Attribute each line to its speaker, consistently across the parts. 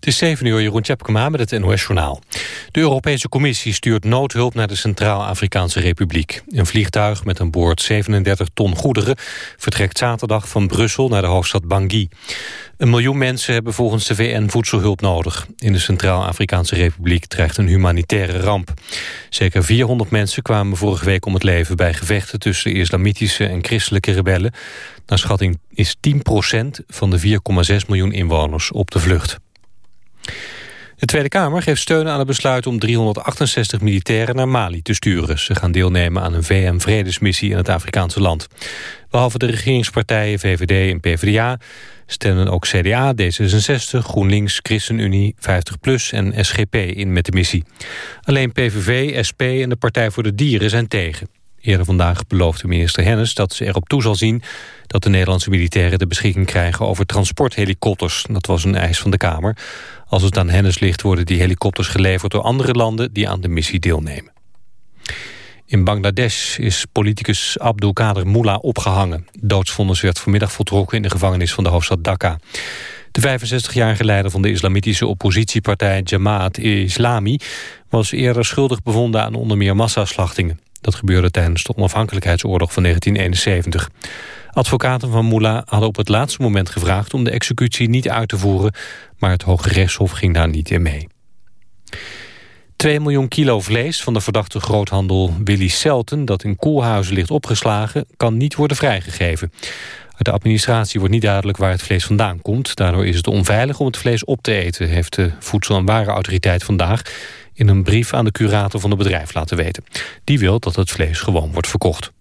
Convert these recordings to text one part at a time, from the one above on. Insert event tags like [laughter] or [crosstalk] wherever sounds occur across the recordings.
Speaker 1: Het is 7 uur, Jeroen Tjepkema met het NOS-journaal. De Europese Commissie stuurt noodhulp naar de Centraal-Afrikaanse Republiek. Een vliegtuig met een boord 37 ton goederen... vertrekt zaterdag van Brussel naar de hoofdstad Bangui. Een miljoen mensen hebben volgens de VN voedselhulp nodig. In de Centraal-Afrikaanse Republiek dreigt een humanitaire ramp. Zeker 400 mensen kwamen vorige week om het leven... bij gevechten tussen islamitische en christelijke rebellen. Naar schatting is 10% van de 4,6 miljoen inwoners op de vlucht. De Tweede Kamer geeft steun aan het besluit om 368 militairen naar Mali te sturen. Ze gaan deelnemen aan een VN-vredesmissie in het Afrikaanse land. Behalve de regeringspartijen VVD en PvdA stemmen ook CDA, D66, GroenLinks, ChristenUnie, 50PLUS en SGP in met de missie. Alleen PVV, SP en de Partij voor de Dieren zijn tegen. Eerder vandaag beloofde minister Hennis dat ze erop toe zal zien... dat de Nederlandse militairen de beschikking krijgen over transporthelikopters. Dat was een eis van de Kamer. Als het aan Hennis ligt worden die helikopters geleverd door andere landen... die aan de missie deelnemen. In Bangladesh is politicus Abdul Kader Mullah opgehangen. Doodsvonnis werd vanmiddag voltrokken in de gevangenis van de hoofdstad Dhaka. De 65-jarige leider van de islamitische oppositiepartij Jamaat Islami... was eerder schuldig bevonden aan onder meer massaslachtingen. Dat gebeurde tijdens de onafhankelijkheidsoorlog van 1971. Advocaten van Mullah hadden op het laatste moment gevraagd... om de executie niet uit te voeren, maar het Hoge Rechtshof ging daar niet in mee. 2 miljoen kilo vlees van de verdachte groothandel Willy Selten... dat in koelhuizen ligt opgeslagen, kan niet worden vrijgegeven. Uit de administratie wordt niet duidelijk waar het vlees vandaan komt. Daardoor is het onveilig om het vlees op te eten... heeft de Voedsel- en Warenautoriteit vandaag in een brief aan de curator van het bedrijf laten weten. Die wil dat het vlees gewoon wordt verkocht.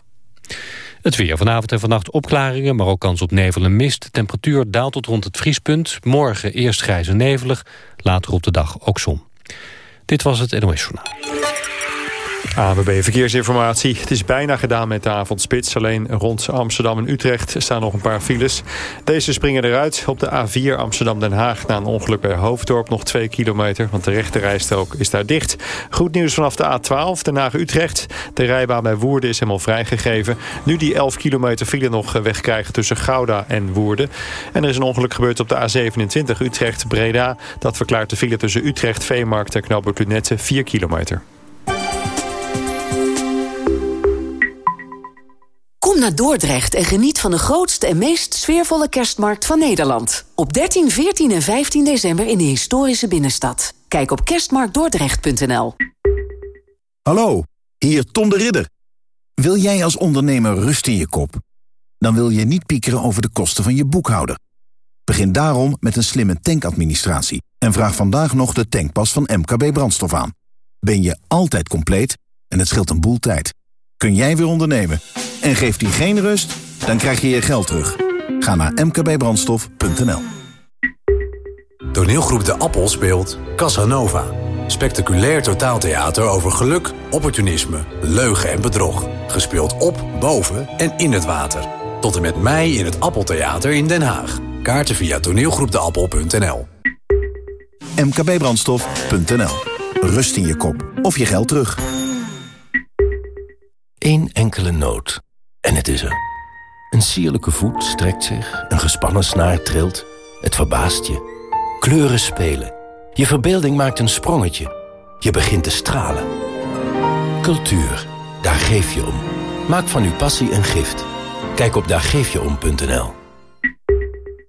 Speaker 1: Het weer vanavond en vannacht opklaringen, maar ook kans op nevel en mist. De temperatuur daalt tot rond het vriespunt. Morgen eerst grijs en nevelig, later op de dag ook zon. Dit was het NOS Journaal.
Speaker 2: ABB Verkeersinformatie. Het is bijna gedaan met de avondspits. Alleen rond Amsterdam en Utrecht staan nog een paar files. Deze springen eruit op de A4 Amsterdam-Den Haag... na een ongeluk bij Hoofddorp nog 2 kilometer... want de rechte rijstrook is daar dicht. Goed nieuws vanaf de A12 Den Haag-Utrecht. De rijbaan bij Woerden is helemaal vrijgegeven. Nu die 11 kilometer file nog wegkrijgen tussen Gouda en Woerden. En er is een ongeluk gebeurd op de A27 Utrecht-Breda. Dat verklaart de file tussen Utrecht, Veemarkt en Knoopert Lunette 4 kilometer.
Speaker 3: Kom naar Dordrecht en geniet van de grootste en meest sfeervolle kerstmarkt van Nederland. Op 13, 14 en 15 december in de historische binnenstad. Kijk op kerstmarktdordrecht.nl.
Speaker 4: Hallo, hier Tom de Ridder. Wil jij als ondernemer rust in je kop? Dan wil je niet piekeren over de kosten van je boekhouder. Begin daarom met een slimme tankadministratie... en vraag vandaag nog de tankpas van MKB Brandstof aan. Ben je altijd compleet en het scheelt een boel tijd kun jij weer ondernemen. En geeft die geen rust, dan krijg je je geld terug. Ga naar mkbbrandstof.nl
Speaker 5: Toneelgroep De Appel speelt Casanova. Spectaculair totaaltheater over geluk, opportunisme, leugen en bedrog. Gespeeld op, boven en in het water. Tot en met mei in het Appeltheater in Den Haag. Kaarten via toneelgroepdeappel.nl
Speaker 4: mkbbrandstof.nl Rust in je kop of je geld terug.
Speaker 6: Eén enkele noot. En het is er. Een sierlijke voet strekt zich, een gespannen snaar trilt. Het verbaast je. Kleuren spelen. Je verbeelding maakt een sprongetje. Je begint te stralen. Cultuur, daar geef je om. Maak van uw passie een gift. Kijk op daargeefjeom.nl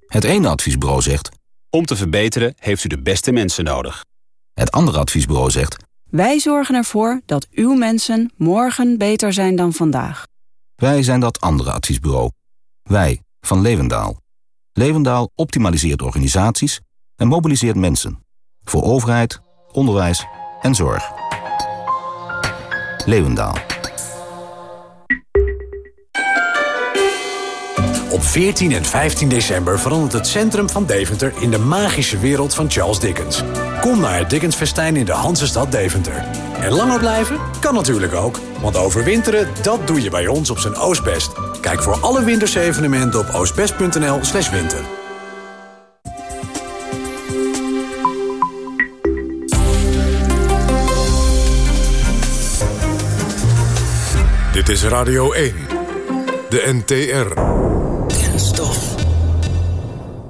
Speaker 7: Het ene adviesbureau zegt... Om te verbeteren heeft u de beste mensen nodig. Het andere adviesbureau zegt...
Speaker 8: Wij zorgen ervoor dat uw mensen morgen beter zijn dan vandaag.
Speaker 7: Wij zijn dat andere adviesbureau. Wij, van Levendaal. Levendaal optimaliseert organisaties en mobiliseert mensen. Voor overheid, onderwijs en zorg. Levendaal.
Speaker 5: Op 14 en 15 december verandert het centrum van Deventer... in de magische wereld van Charles Dickens. Kom naar het Dickensfestijn in de Hansestad Deventer. En langer blijven? Kan natuurlijk ook. Want overwinteren, dat doe je bij ons op zijn Oostbest. Kijk voor alle wintersevenementen op oostbest.nl slash winter.
Speaker 9: Dit is Radio 1. De NTR.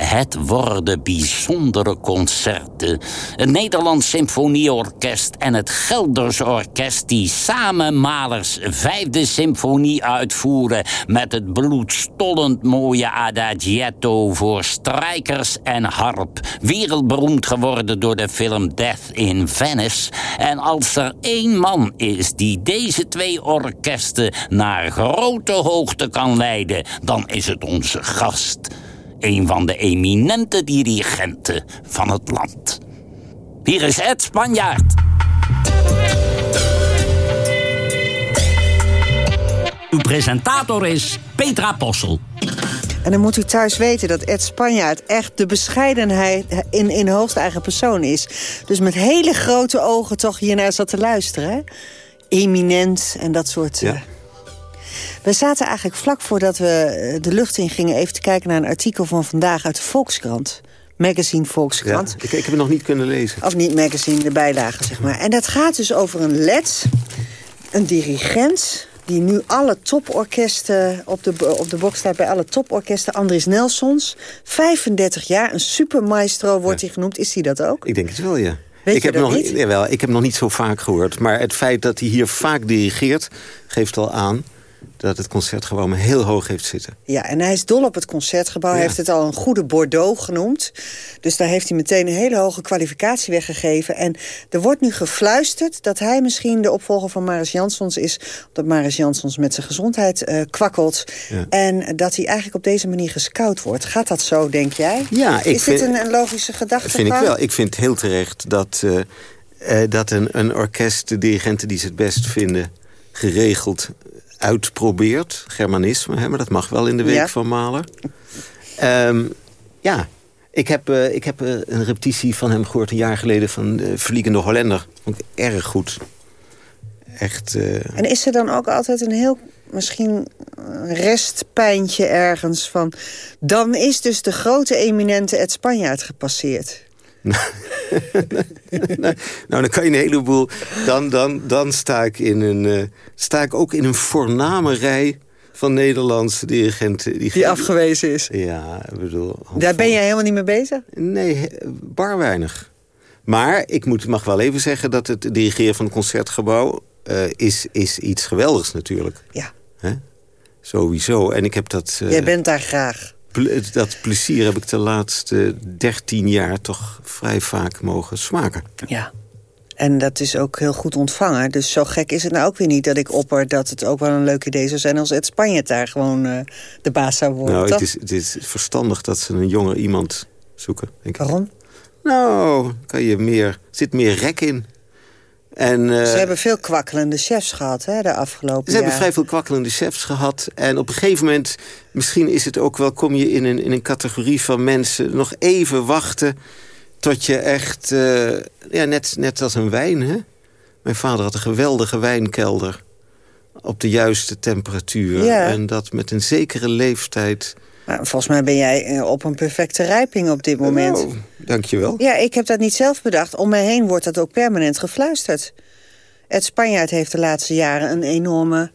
Speaker 10: Het worden bijzondere concerten. Het Nederlands Symfonieorkest en het Gelders Orkest... die samen Malers vijfde symfonie uitvoeren... met het bloedstollend mooie adagietto voor strijkers en harp. Wereldberoemd geworden door de film Death in Venice. En als er één man is die deze twee orkesten... naar grote hoogte kan leiden, dan is het onze gast een van de eminente dirigenten van het land. Hier is Ed Spanjaard. Uw presentator is Petra Possel.
Speaker 11: En dan moet u thuis weten dat Ed Spanjaard echt de bescheidenheid in, in hoogste eigen persoon is. Dus met hele grote ogen toch hiernaar zat te luisteren. Hè? Eminent en dat soort... Ja. We zaten eigenlijk vlak voordat we eh, de lucht in gingen... even te kijken naar een artikel van vandaag uit de Volkskrant. Magazine Volkskrant.
Speaker 12: ik, ik, heb het nog niet kunnen lezen.
Speaker 11: Of niet magazine, de bijlage, zeg maar. En dat gaat dus over een led, een dirigent die nu alle toporkesten op de, op de box staat bij alle toporkesten. Andries Nelsons, 35 jaar, een supermaestro wordt hij genoemd. Is hij dat ook?
Speaker 12: Ik denk het wel, ja.
Speaker 11: Weet
Speaker 12: ik, heb nog,
Speaker 11: niet?
Speaker 12: Jawel, ik heb nog niet zo vaak gehoord. Maar het feit dat hij hier vaak dirigeert, geeft al aan dat het concertgebouw me heel hoog heeft zitten.
Speaker 11: Ja, en hij is dol op het concertgebouw. Hij heeft het al een goede Bordeaux genoemd. Dus daar heeft hij meteen een hele hoge kwalificatie weggegeven. En er wordt nu gefluisterd dat hij misschien de opvolger van Maris Jansons is. Dat Maris Jansons met zijn gezondheid uh, kwakkelt.
Speaker 12: Ja.
Speaker 11: En dat hij eigenlijk op deze manier gescout wordt. Gaat dat zo, denk jij?
Speaker 12: Ja, ik
Speaker 11: is
Speaker 12: vind,
Speaker 11: dit een, een logische gedachte?
Speaker 12: vind ik wel. Ik vind heel terecht dat, uh, uh, dat een, een orkest de dirigenten die ze het best vinden... geregeld uitprobeert. Germanisme, hè, maar dat mag wel in de week
Speaker 11: Ja.
Speaker 12: van Mahler. Ehm, ja, ik heb, eh, ik heb eh, een repetitie van hem gehoord een jaar geleden... van de Vliegende Hollander. Vond ik erg goed. Echt... eh,
Speaker 11: En is er dan ook altijd een heel, misschien een restpijntje ergens van... dan is dus de grote eminente Ed Spanjaard gepasseerd. [laughs]
Speaker 12: nou, dan kan je een heleboel... Dan, dan, dan sta, ik in een, eh, sta ik ook in een voorname rij van Nederlandse dirigenten. Die,
Speaker 11: Die afgewezen is.
Speaker 12: Ja, ik bedoel...
Speaker 11: Daar ben jij helemaal niet mee bezig?
Speaker 12: Nee, bar weinig. Maar ik moet, mag wel even zeggen dat het dirigeren van het Concertgebouw... eh, is, is iets geweldigs natuurlijk.
Speaker 11: Ja.
Speaker 12: Hè? Sowieso. En ik heb dat... eh,
Speaker 11: Jij bent daar graag.
Speaker 12: Dat plezier heb ik de laatste 13 jaar toch vrij vaak mogen smaken.
Speaker 11: Ja. En dat is ook heel goed ontvangen. Dus zo gek is het nou ook weer niet dat ik opper... dat het ook wel een leuk idee zou zijn als Ed Spanjaard daar gewoon eh, de baas zou worden.
Speaker 12: nou, het is, het is verstandig dat ze een jonger iemand zoeken. Denk ik.
Speaker 11: Waarom?
Speaker 12: Nou, kan je meer, er zit meer rek in. En, eh,
Speaker 11: Ze hebben veel kwakkelende chefs gehad hè, de afgelopen
Speaker 12: Ze hebben vrij veel kwakkelende chefs gehad. En op een gegeven moment, misschien is het ook wel... kom je in een, in een categorie van mensen nog even wachten... tot je echt, eh, ja, net, net als een wijn, hè? Mijn vader had een geweldige wijnkelder. Op de juiste temperatuur.
Speaker 11: Ja.
Speaker 12: En dat met een zekere leeftijd...
Speaker 11: Maar volgens mij ben jij eh, op een perfecte rijping op dit moment.
Speaker 12: Nou, dankjewel.
Speaker 11: Ja, ik heb dat niet zelf bedacht. Om mij heen wordt dat ook permanent gefluisterd. Ed Spanjaard heeft de laatste jaren een enorme...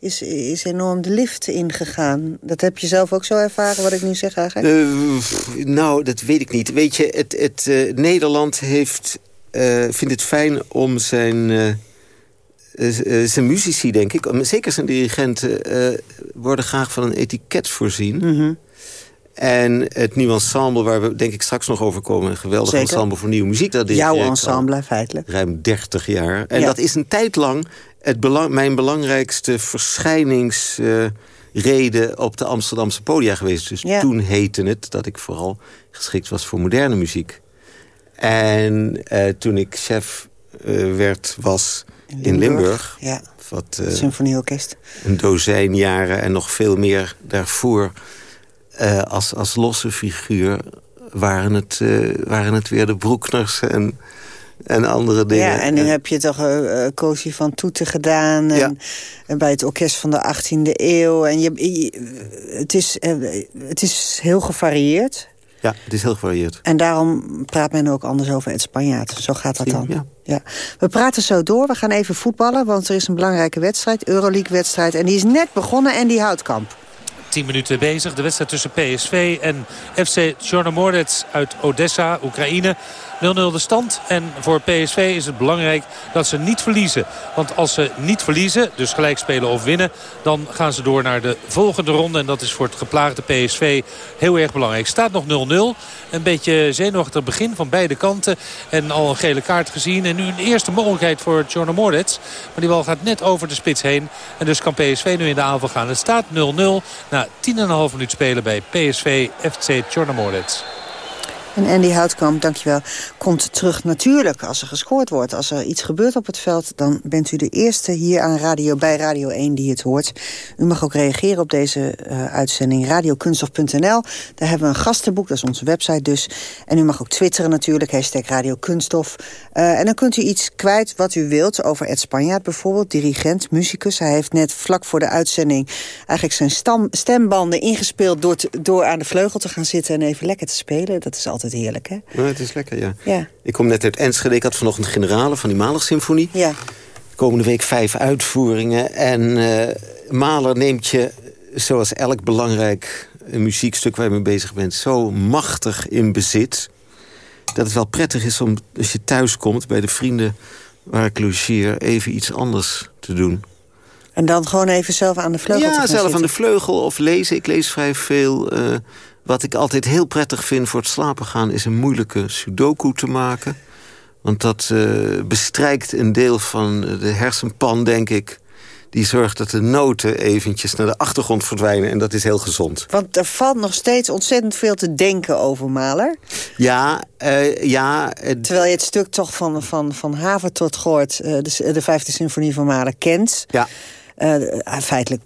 Speaker 11: Is, is enorm de lift ingegaan. Dat heb je zelf ook zo ervaren, wat ik nu zeg eigenlijk?
Speaker 12: Eh, nou, dat weet ik niet. Weet je, het, het, eh, Nederland heeft, vindt het fijn om zijn, zijn muzici, denk ik... zeker zijn dirigenten, eh, worden graag van een etiket voorzien.
Speaker 11: Mhm.
Speaker 12: En het nieuwe ensemble, waar we denk ik straks nog over komen... een geweldig
Speaker 11: Zeker.
Speaker 12: ensemble voor nieuwe muziek... dat
Speaker 11: Jouw
Speaker 12: ik al
Speaker 11: ensemble, feitelijk.
Speaker 12: ruim 30 jaar. En
Speaker 11: Ja.
Speaker 12: dat is een tijd lang het belang, mijn belangrijkste verschijningsreden op de Amsterdamse podia geweest. Dus
Speaker 11: Ja.
Speaker 12: toen heette het dat ik vooral geschikt was voor moderne muziek. En eh, toen ik chef eh, werd, was in Limburg...
Speaker 11: Ja,
Speaker 12: wat,
Speaker 11: het symfonieorkest.
Speaker 12: een dozijn jaren en nog veel meer daarvoor... eh, als, als losse figuur waren het, eh, waren het weer de Broekners en, en andere dingen.
Speaker 11: Ja, en nu heb je toch uh, Cozy van Toeten gedaan. En,
Speaker 12: Ja.
Speaker 11: en bij het orkest van de 18e eeuw. En je, je- het, is, het is heel gevarieerd.
Speaker 12: Ja, het is heel gevarieerd.
Speaker 11: En daarom praat men ook anders over het Spanjaard. Zo gaat dat dan.
Speaker 12: Ja.
Speaker 11: Ja. We praten zo door. We gaan even voetballen, want er is een belangrijke wedstrijd. Euroleague-wedstrijd. En die is net begonnen en die Houtkamp.
Speaker 13: 10 minuten bezig. De wedstrijd tussen PSV en FC Chornomordets uit Odessa, Oekraïne. 0-0 de stand. En voor PSV is het belangrijk dat ze niet verliezen. Want als ze niet verliezen, dus gelijk spelen of winnen... dan gaan ze door naar de volgende ronde. En dat is voor het geplaagde PSV heel erg belangrijk. Staat nog 0-0. Een beetje zenuwachtig begin van beide kanten. En al een gele kaart gezien. En nu een eerste mogelijkheid voor Jorno Moritz. Maar die bal gaat net over de spits heen. En dus kan PSV nu in de aanval gaan. Het staat 0-0 na 10,5 minuut spelen bij PSV FC Jorno Moritz.
Speaker 11: En Andy Houtkamp, dankjewel, komt terug natuurlijk als er gescoord wordt. Als er iets gebeurt op het veld, dan bent u de eerste hier aan radio, bij Radio 1 die het hoort. U mag ook reageren op deze uh, uitzending radiokunstof.nl. Daar hebben we een gastenboek, dat is onze website dus. En u mag ook twitteren natuurlijk, hashtag radiokunstof. Uh, en dan kunt u iets kwijt wat u wilt over Ed Spanjaard bijvoorbeeld, dirigent, muzikus. Hij heeft net vlak voor de uitzending eigenlijk zijn stembanden ingespeeld... Door, door aan de vleugel te gaan zitten en even lekker te spelen. Dat is altijd heerlijk, hè?
Speaker 12: Ja, het is lekker, ja.
Speaker 11: ja.
Speaker 12: Ik kom net uit Enschede. Ik had vanochtend generale van die Mahler-symfonie.
Speaker 11: Ja.
Speaker 12: Komende week vijf uitvoeringen. En uh, Mahler neemt je, zoals elk belangrijk muziekstuk waar je mee bezig bent... zo machtig in bezit... dat het wel prettig is om, als je thuis komt bij de vrienden waar ik logeer... even iets anders te doen.
Speaker 11: En dan gewoon even zelf aan de vleugel
Speaker 12: ja, zelf
Speaker 11: zitten.
Speaker 12: aan de vleugel of lezen. Ik lees vrij veel... Uh, wat ik altijd heel prettig vind voor het slapen gaan... is een moeilijke sudoku te maken. Want dat uh, bestrijkt een deel van de hersenpan, denk ik. Die zorgt dat de noten eventjes naar de achtergrond verdwijnen. En dat is heel gezond.
Speaker 11: Want er valt nog steeds ontzettend veel te denken over Mahler.
Speaker 12: Ja, uh, ja.
Speaker 11: Uh, Terwijl je het stuk toch van, van, van haven tot goort... de, de vijfde symfonie van Mahler kent.
Speaker 12: Ja.
Speaker 11: feitelijk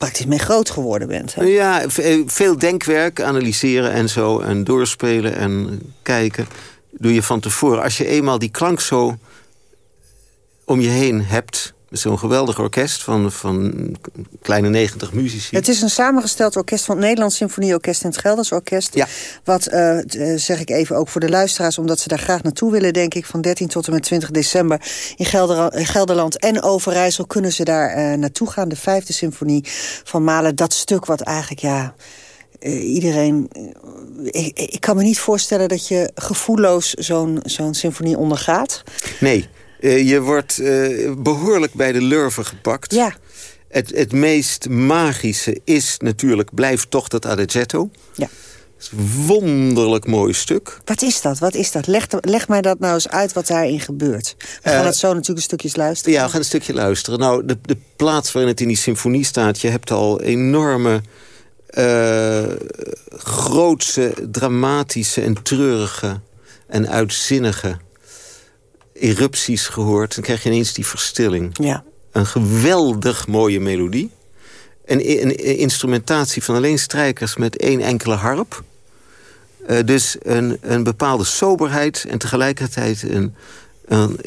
Speaker 11: praktisch mee groot geworden bent. Hè?
Speaker 12: Ja, veel denkwerk, analyseren en zo. En doorspelen en kijken. Doe je van tevoren. Als je eenmaal die klank zo om je heen hebt... Zo'n geweldig orkest van, van kleine 90 muzici.
Speaker 11: Het is een samengesteld orkest van het Nederlands Symfonieorkest... en het Gelders Orkest.
Speaker 12: Ja.
Speaker 11: Wat, uh, zeg ik even, ook voor de luisteraars... omdat ze daar graag naartoe willen, denk ik... van 13 tot en met 20 december in Gelder, Gelderland en Overijssel... kunnen ze daar uh, naartoe gaan. De vijfde symfonie van Malen. Dat stuk wat eigenlijk, ja... Uh, iedereen... Ik, ik, kan me niet voorstellen dat je gevoelloos zo'n zo'n symfonie ondergaat.
Speaker 12: Nee. Uh, je wordt uh, behoorlijk bij de lurven gepakt.
Speaker 11: Ja.
Speaker 12: Het, het meest magische is natuurlijk, blijft toch dat adagietto.
Speaker 11: Ja.
Speaker 12: Het is een wonderlijk mooi stuk.
Speaker 11: Wat is dat? Wat is dat? Leg, leg mij dat nou eens uit wat daarin gebeurt. We gaan uh, het zo natuurlijk een stukjes luisteren.
Speaker 12: Ja, we gaan een stukje luisteren. Nou, de, de plaats waarin het in die symfonie staat... je hebt al enorme, uh, grootse, dramatische en treurige en uitzinnige erupties gehoord. Dan krijg je ineens die verstilling.
Speaker 11: Ja.
Speaker 12: Een geweldig mooie melodie. Een, een, instrumentatie van alleen strijkers met één enkele harp. Uh, dus een, een bepaalde soberheid en tegelijkertijd een, een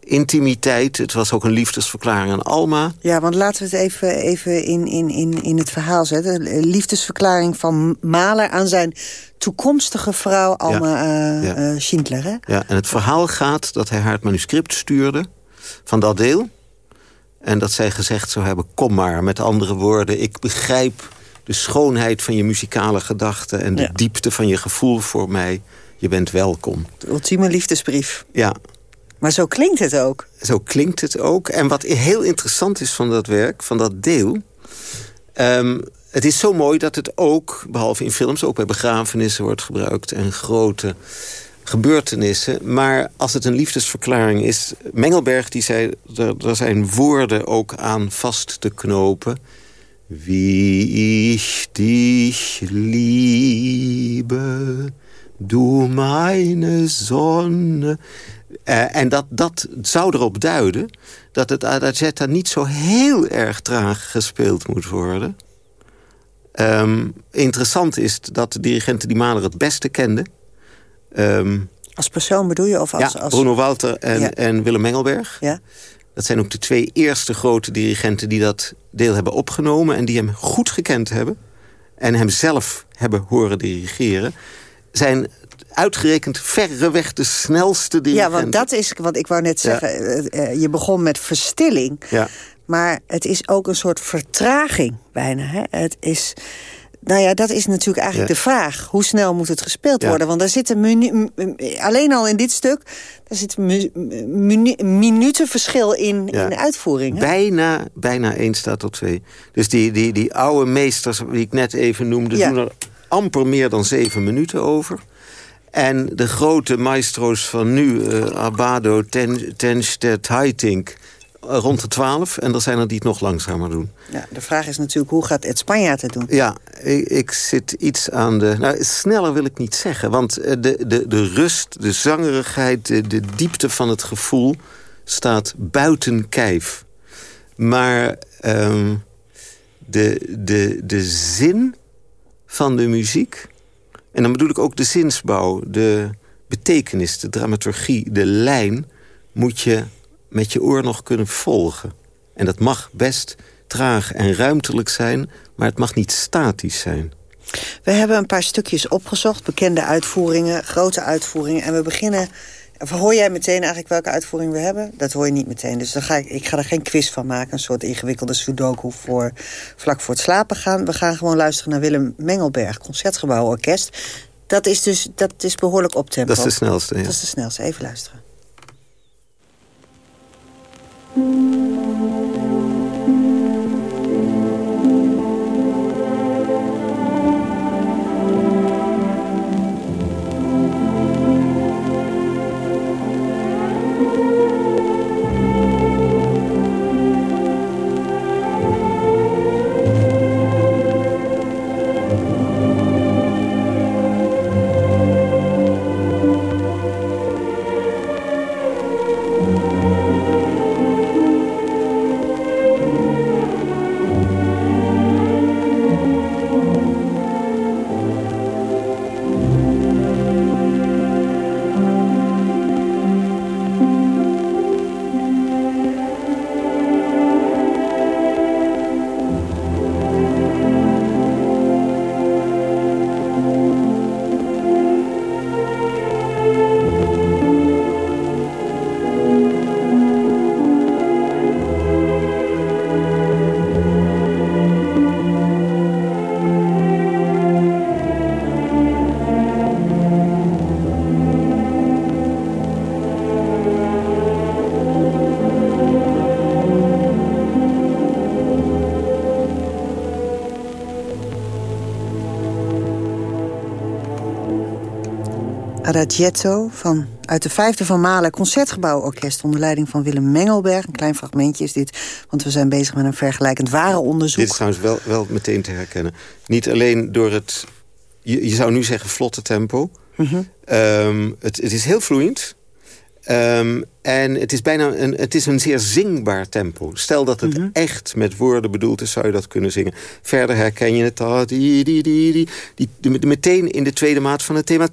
Speaker 12: intimiteit. Het was ook een liefdesverklaring aan Alma.
Speaker 11: Ja, want laten we het even, even in, in, in, in het verhaal zetten. Een liefdesverklaring van Mahler aan zijn toekomstige vrouw Alma ja, uh, ja. Uh, Schindler. Hè?
Speaker 12: Ja, en het verhaal gaat dat hij haar het manuscript stuurde van dat deel. En dat zij gezegd zou hebben, kom maar. Met andere woorden, ik begrijp de schoonheid van je muzikale gedachten... en de ja. diepte van je gevoel voor mij. Je bent welkom.
Speaker 11: De ultieme liefdesbrief.
Speaker 12: Ja.
Speaker 11: Maar zo klinkt het ook.
Speaker 12: Zo klinkt het ook. En wat heel interessant is van dat werk, van dat deel... Um, het is zo mooi dat het ook, behalve in films... ook bij begrafenissen wordt gebruikt en grote gebeurtenissen. Maar als het een liefdesverklaring is... Mengelberg die zei, er, er zijn woorden ook aan vast te knopen. Wie ich dich liebe, du meine Sonne... Uh, en dat, dat zou erop duiden dat het Adagietta niet zo heel erg traag gespeeld moet worden... Um, interessant is dat de dirigenten die Mahler het beste kenden... Um,
Speaker 11: als persoon bedoel je? Of als,
Speaker 12: ja,
Speaker 11: als...
Speaker 12: Bruno Walter en, ja. en Willem Mengelberg.
Speaker 11: Ja.
Speaker 12: Dat zijn ook de twee eerste grote dirigenten die dat deel hebben opgenomen... en die hem goed gekend hebben. En hem zelf hebben horen dirigeren. Zijn uitgerekend verreweg de snelste dirigenten.
Speaker 11: Ja, want dat is wat ik wou net zeggen. Ja. Je begon met verstilling.
Speaker 12: Ja.
Speaker 11: Maar het is ook een soort vertraging bijna. Hè? Het is... Nou ja, dat is natuurlijk eigenlijk de vraag. Hoe snel moet het gespeeld worden? Want daar zitten minu alleen al in dit stuk... daar zit een minutenverschil in, in de uitvoering. Hè?
Speaker 12: Bijna, bijna één staat tot twee. Dus die, die, die oude meesters die ik net even noemde... doen er amper meer dan zeven minuten over. En de grote maestro's van nu, uh, Abado, Ten, Tenstedt, Haitink... Eh, rond de 12 en er zijn er die het nog langzamer doen.
Speaker 11: Ja, de vraag is natuurlijk, hoe gaat het Spanjaard het doen?
Speaker 12: Ja, ik, ik, zit iets aan de... Nou, sneller wil ik niet zeggen, want eh, de, de, de rust, de zangerigheid... De, de diepte van het gevoel staat buiten kijf. Maar um, de, de, de zin van de muziek... en dan bedoel ik ook de zinsbouw, de betekenis, de dramaturgie, de lijn... moet je met je oor nog kunnen volgen. En dat mag best traag en ruimtelijk zijn, maar het mag niet statisch zijn.
Speaker 11: We hebben een paar stukjes opgezocht, bekende uitvoeringen, grote uitvoeringen. En we beginnen... Hoor jij meteen eigenlijk welke uitvoering we hebben? Dat hoor je niet meteen. Dus dan ga ik, ik ga er geen quiz van maken. Een soort ingewikkelde sudoku voor vlak voor het slapen gaan. We gaan gewoon luisteren naar Willem Mengelberg, Concertgebouw Orkest. Dat is dus dat is behoorlijk op tempo.
Speaker 12: Dat is de snelste, ja.
Speaker 11: Dat is de snelste. Even luisteren. Adagietto van, uit de vijfde van Malen Concertgebouworkest... onder leiding van Willem Mengelberg. Een klein fragmentje is dit, want we zijn bezig met een vergelijkend ware onderzoek.
Speaker 12: Dit is trouwens wel, wel meteen te herkennen. Niet alleen door het, je, je zou nu zeggen, vlotte tempo. Mhm. Ehm, het, het is heel vloeiend. Um, en het is bijna een, het is een zeer zingbaar tempo. Stel dat het mhm. echt met woorden bedoeld is, zou je dat kunnen zingen. Verder herken je het ta, die, die, die, die, die, meteen in de tweede maat van het thema.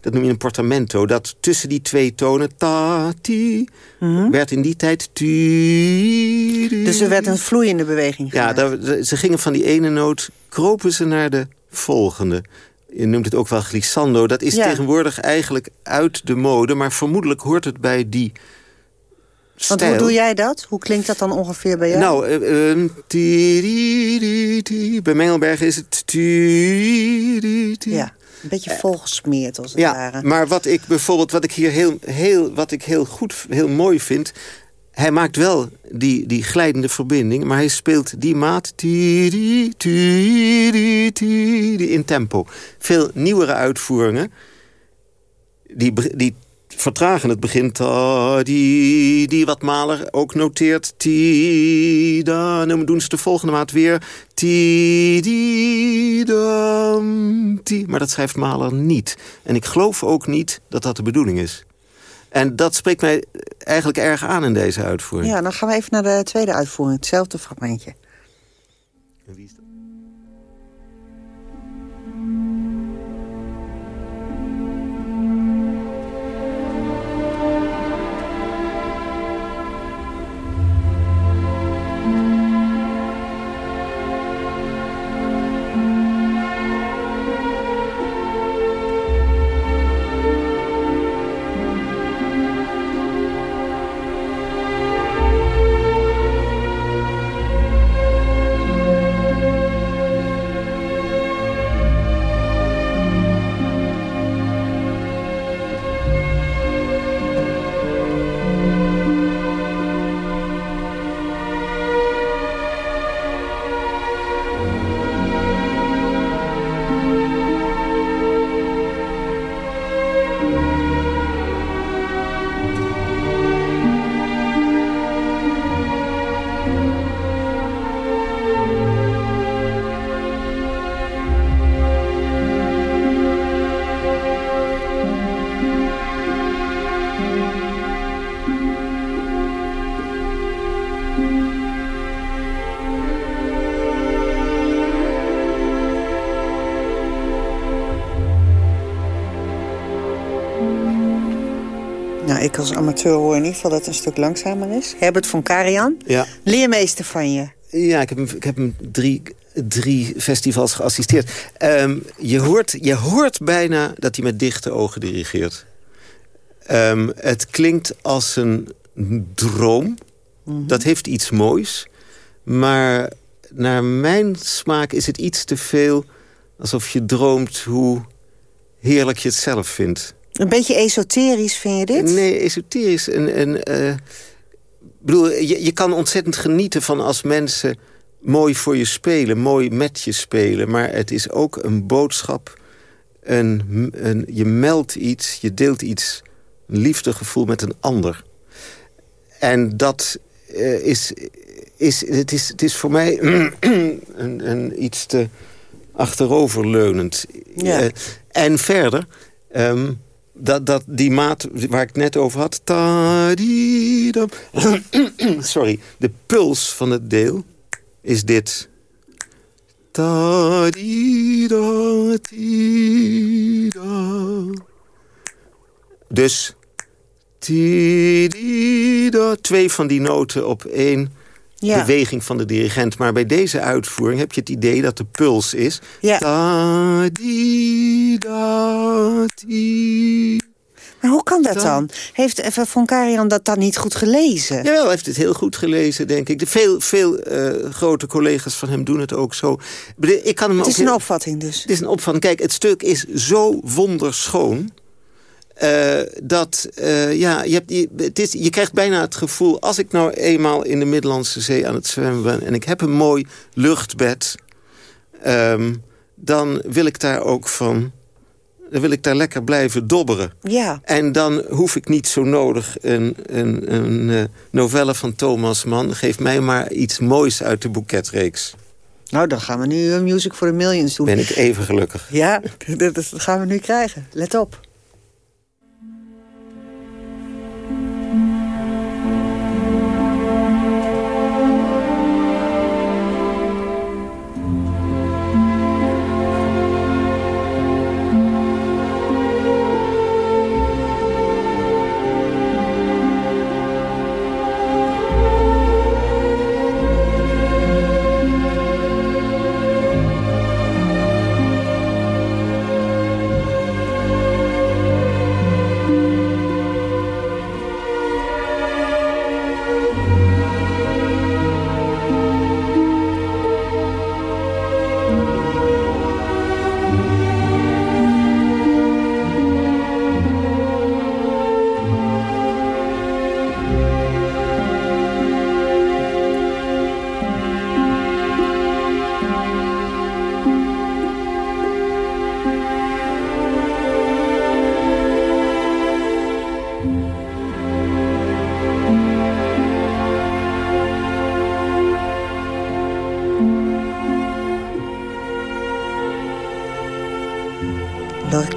Speaker 12: Dat noem je een portamento. Dat tussen die twee tonen, ta, ti, mhm. werd in die tijd... Ti,
Speaker 11: dus er werd een vloeiende beweging
Speaker 12: Ja, daar, ze gingen van die ene noot, kropen ze naar de volgende je noemt het ook wel glissando. Dat is tegenwoordig eigenlijk uit de mode. Maar vermoedelijk hoort het bij die
Speaker 11: Want hoe doe jij dat? Hoe klinkt dat dan ongeveer bij jou?
Speaker 12: Nou, uh, uh, bij Mengelberg is het...
Speaker 11: Ja, een beetje volgesmeerd als het
Speaker 12: ja,
Speaker 11: ware.
Speaker 12: Maar wat ik bijvoorbeeld, wat ik hier heel, heel, wat ik heel goed, heel mooi vind hij maakt wel die, die glijdende verbinding, maar hij speelt die maat in tempo. Veel nieuwere uitvoeringen, die, die vertragen het begin. Die, die wat Maler ook noteert. Dan nou, doen ze de volgende maat weer. Maar dat schrijft Maler niet. En ik geloof ook niet dat dat de bedoeling is. En dat spreekt mij eigenlijk erg aan in deze uitvoering.
Speaker 11: Ja, dan gaan we even naar de tweede uitvoering. Hetzelfde fragmentje. En wie is dat? Ik als amateur hoor in ieder geval dat het een stuk langzamer is. Herbert van Karian,
Speaker 12: Ja.
Speaker 11: leermeester van je.
Speaker 12: Ja, ik heb hem, ik heb hem drie, drie festivals geassisteerd. Ehm, je, hoort, je hoort bijna dat hij met dichte ogen dirigeert. Ehm, het klinkt als een droom. Dat heeft iets moois. Maar naar mijn smaak is het iets te veel... alsof je droomt hoe heerlijk je het zelf vindt.
Speaker 11: Een beetje esoterisch vind je dit?
Speaker 12: Nee, esoterisch. En, en, eh, ik bedoel, je, je kan ontzettend genieten van als mensen mooi voor je spelen, mooi met je spelen. Maar het is ook een boodschap. Een, een, je meldt iets, je deelt iets, een liefdegevoel met een ander. En dat eh, is, is, het is... Het is voor mij [clears throat] een, een iets te achteroverleunend.
Speaker 11: Ja.
Speaker 12: Eh, en verder... ehm, dat, dat die maat waar ik het net over had... ta [coughs] sorry, de puls van het deel is dit. ta da ti da Dus... ti da Twee van die noten op één
Speaker 11: Ja.
Speaker 12: beweging van de dirigent. Maar bij deze uitvoering heb je het idee dat de puls is...
Speaker 11: Ja.
Speaker 12: di da
Speaker 11: Maar hoe kan dat dan? Heeft even Van Karian dat dan niet goed gelezen?
Speaker 12: Jawel, hij heeft het heel goed gelezen, denk ik. De veel veel eh, grote collega's van hem doen het ook zo. Ik kan hem
Speaker 11: Het
Speaker 12: ook
Speaker 11: is een
Speaker 12: heel-
Speaker 11: opvatting dus.
Speaker 12: Het is een opvatting. Kijk, het stuk is zo wonderschoon... eh, dat, eh, ja, je, hebt, je, het is, je krijgt bijna het gevoel... als ik nou eenmaal in de Middellandse Zee aan het zwemmen ben... en ik heb een mooi luchtbed... ehm, dan wil ik daar ook van... dan wil ik daar lekker blijven dobberen.
Speaker 11: Ja.
Speaker 12: En dan hoef ik niet zo nodig een, een, een eh, novelle van Thomas Mann. Geef mij maar iets moois uit de boeketreeks.
Speaker 11: Nou, dan gaan we nu een Music for the Millions doen.
Speaker 12: Ben ik even gelukkig.
Speaker 11: Ja, [laughs] dat gaan we nu krijgen. Let op.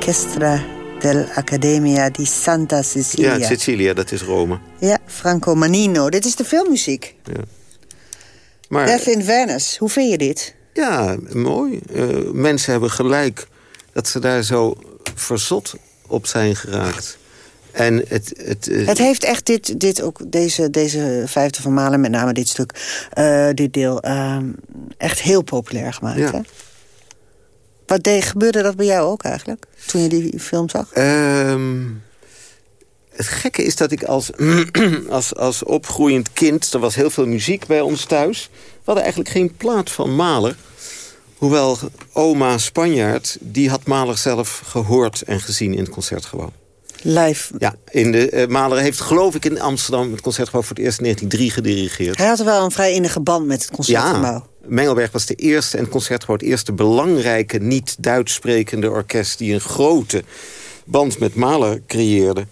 Speaker 11: L'Orchestra dell'Accademia di Santa Cecilia.
Speaker 12: Ja, Sicilia, dat is Rome.
Speaker 11: Ja, Franco Manino. Dit is de filmmuziek.
Speaker 12: Ja. Maar,
Speaker 11: Death in Venice. Hoe vind je dit?
Speaker 12: ja, mooi. Eh, mensen hebben gelijk dat ze daar zo verzot op zijn geraakt. En het... het, eh,
Speaker 11: Het heeft echt dit, dit ook, deze, deze vijfde van Malen, met name dit stuk, eh, dit deel, ehm, echt heel populair gemaakt.
Speaker 12: Ja.
Speaker 11: Hè? Wat deed, gebeurde dat bij jou ook eigenlijk, toen je die film zag?
Speaker 12: Ehm, het gekke is dat ik als, [clears throat] als, als opgroeiend kind... er was heel veel muziek bij ons thuis. We hadden eigenlijk geen plaat van Mahler. Hoewel oma Spanjaard, die had Mahler zelf gehoord en gezien in het concertgebouw.
Speaker 11: Live.
Speaker 12: Ja, in de, eh, Mahler heeft geloof ik in Amsterdam het concertgebouw voor het eerst in 1903 gedirigeerd.
Speaker 11: Hij had wel een vrij innige band met het concertgebouw.
Speaker 12: Ja, Mengelberg was de eerste en het concertgebouw het eerste belangrijke niet-Duits sprekende orkest die een grote band met Mahler creëerde.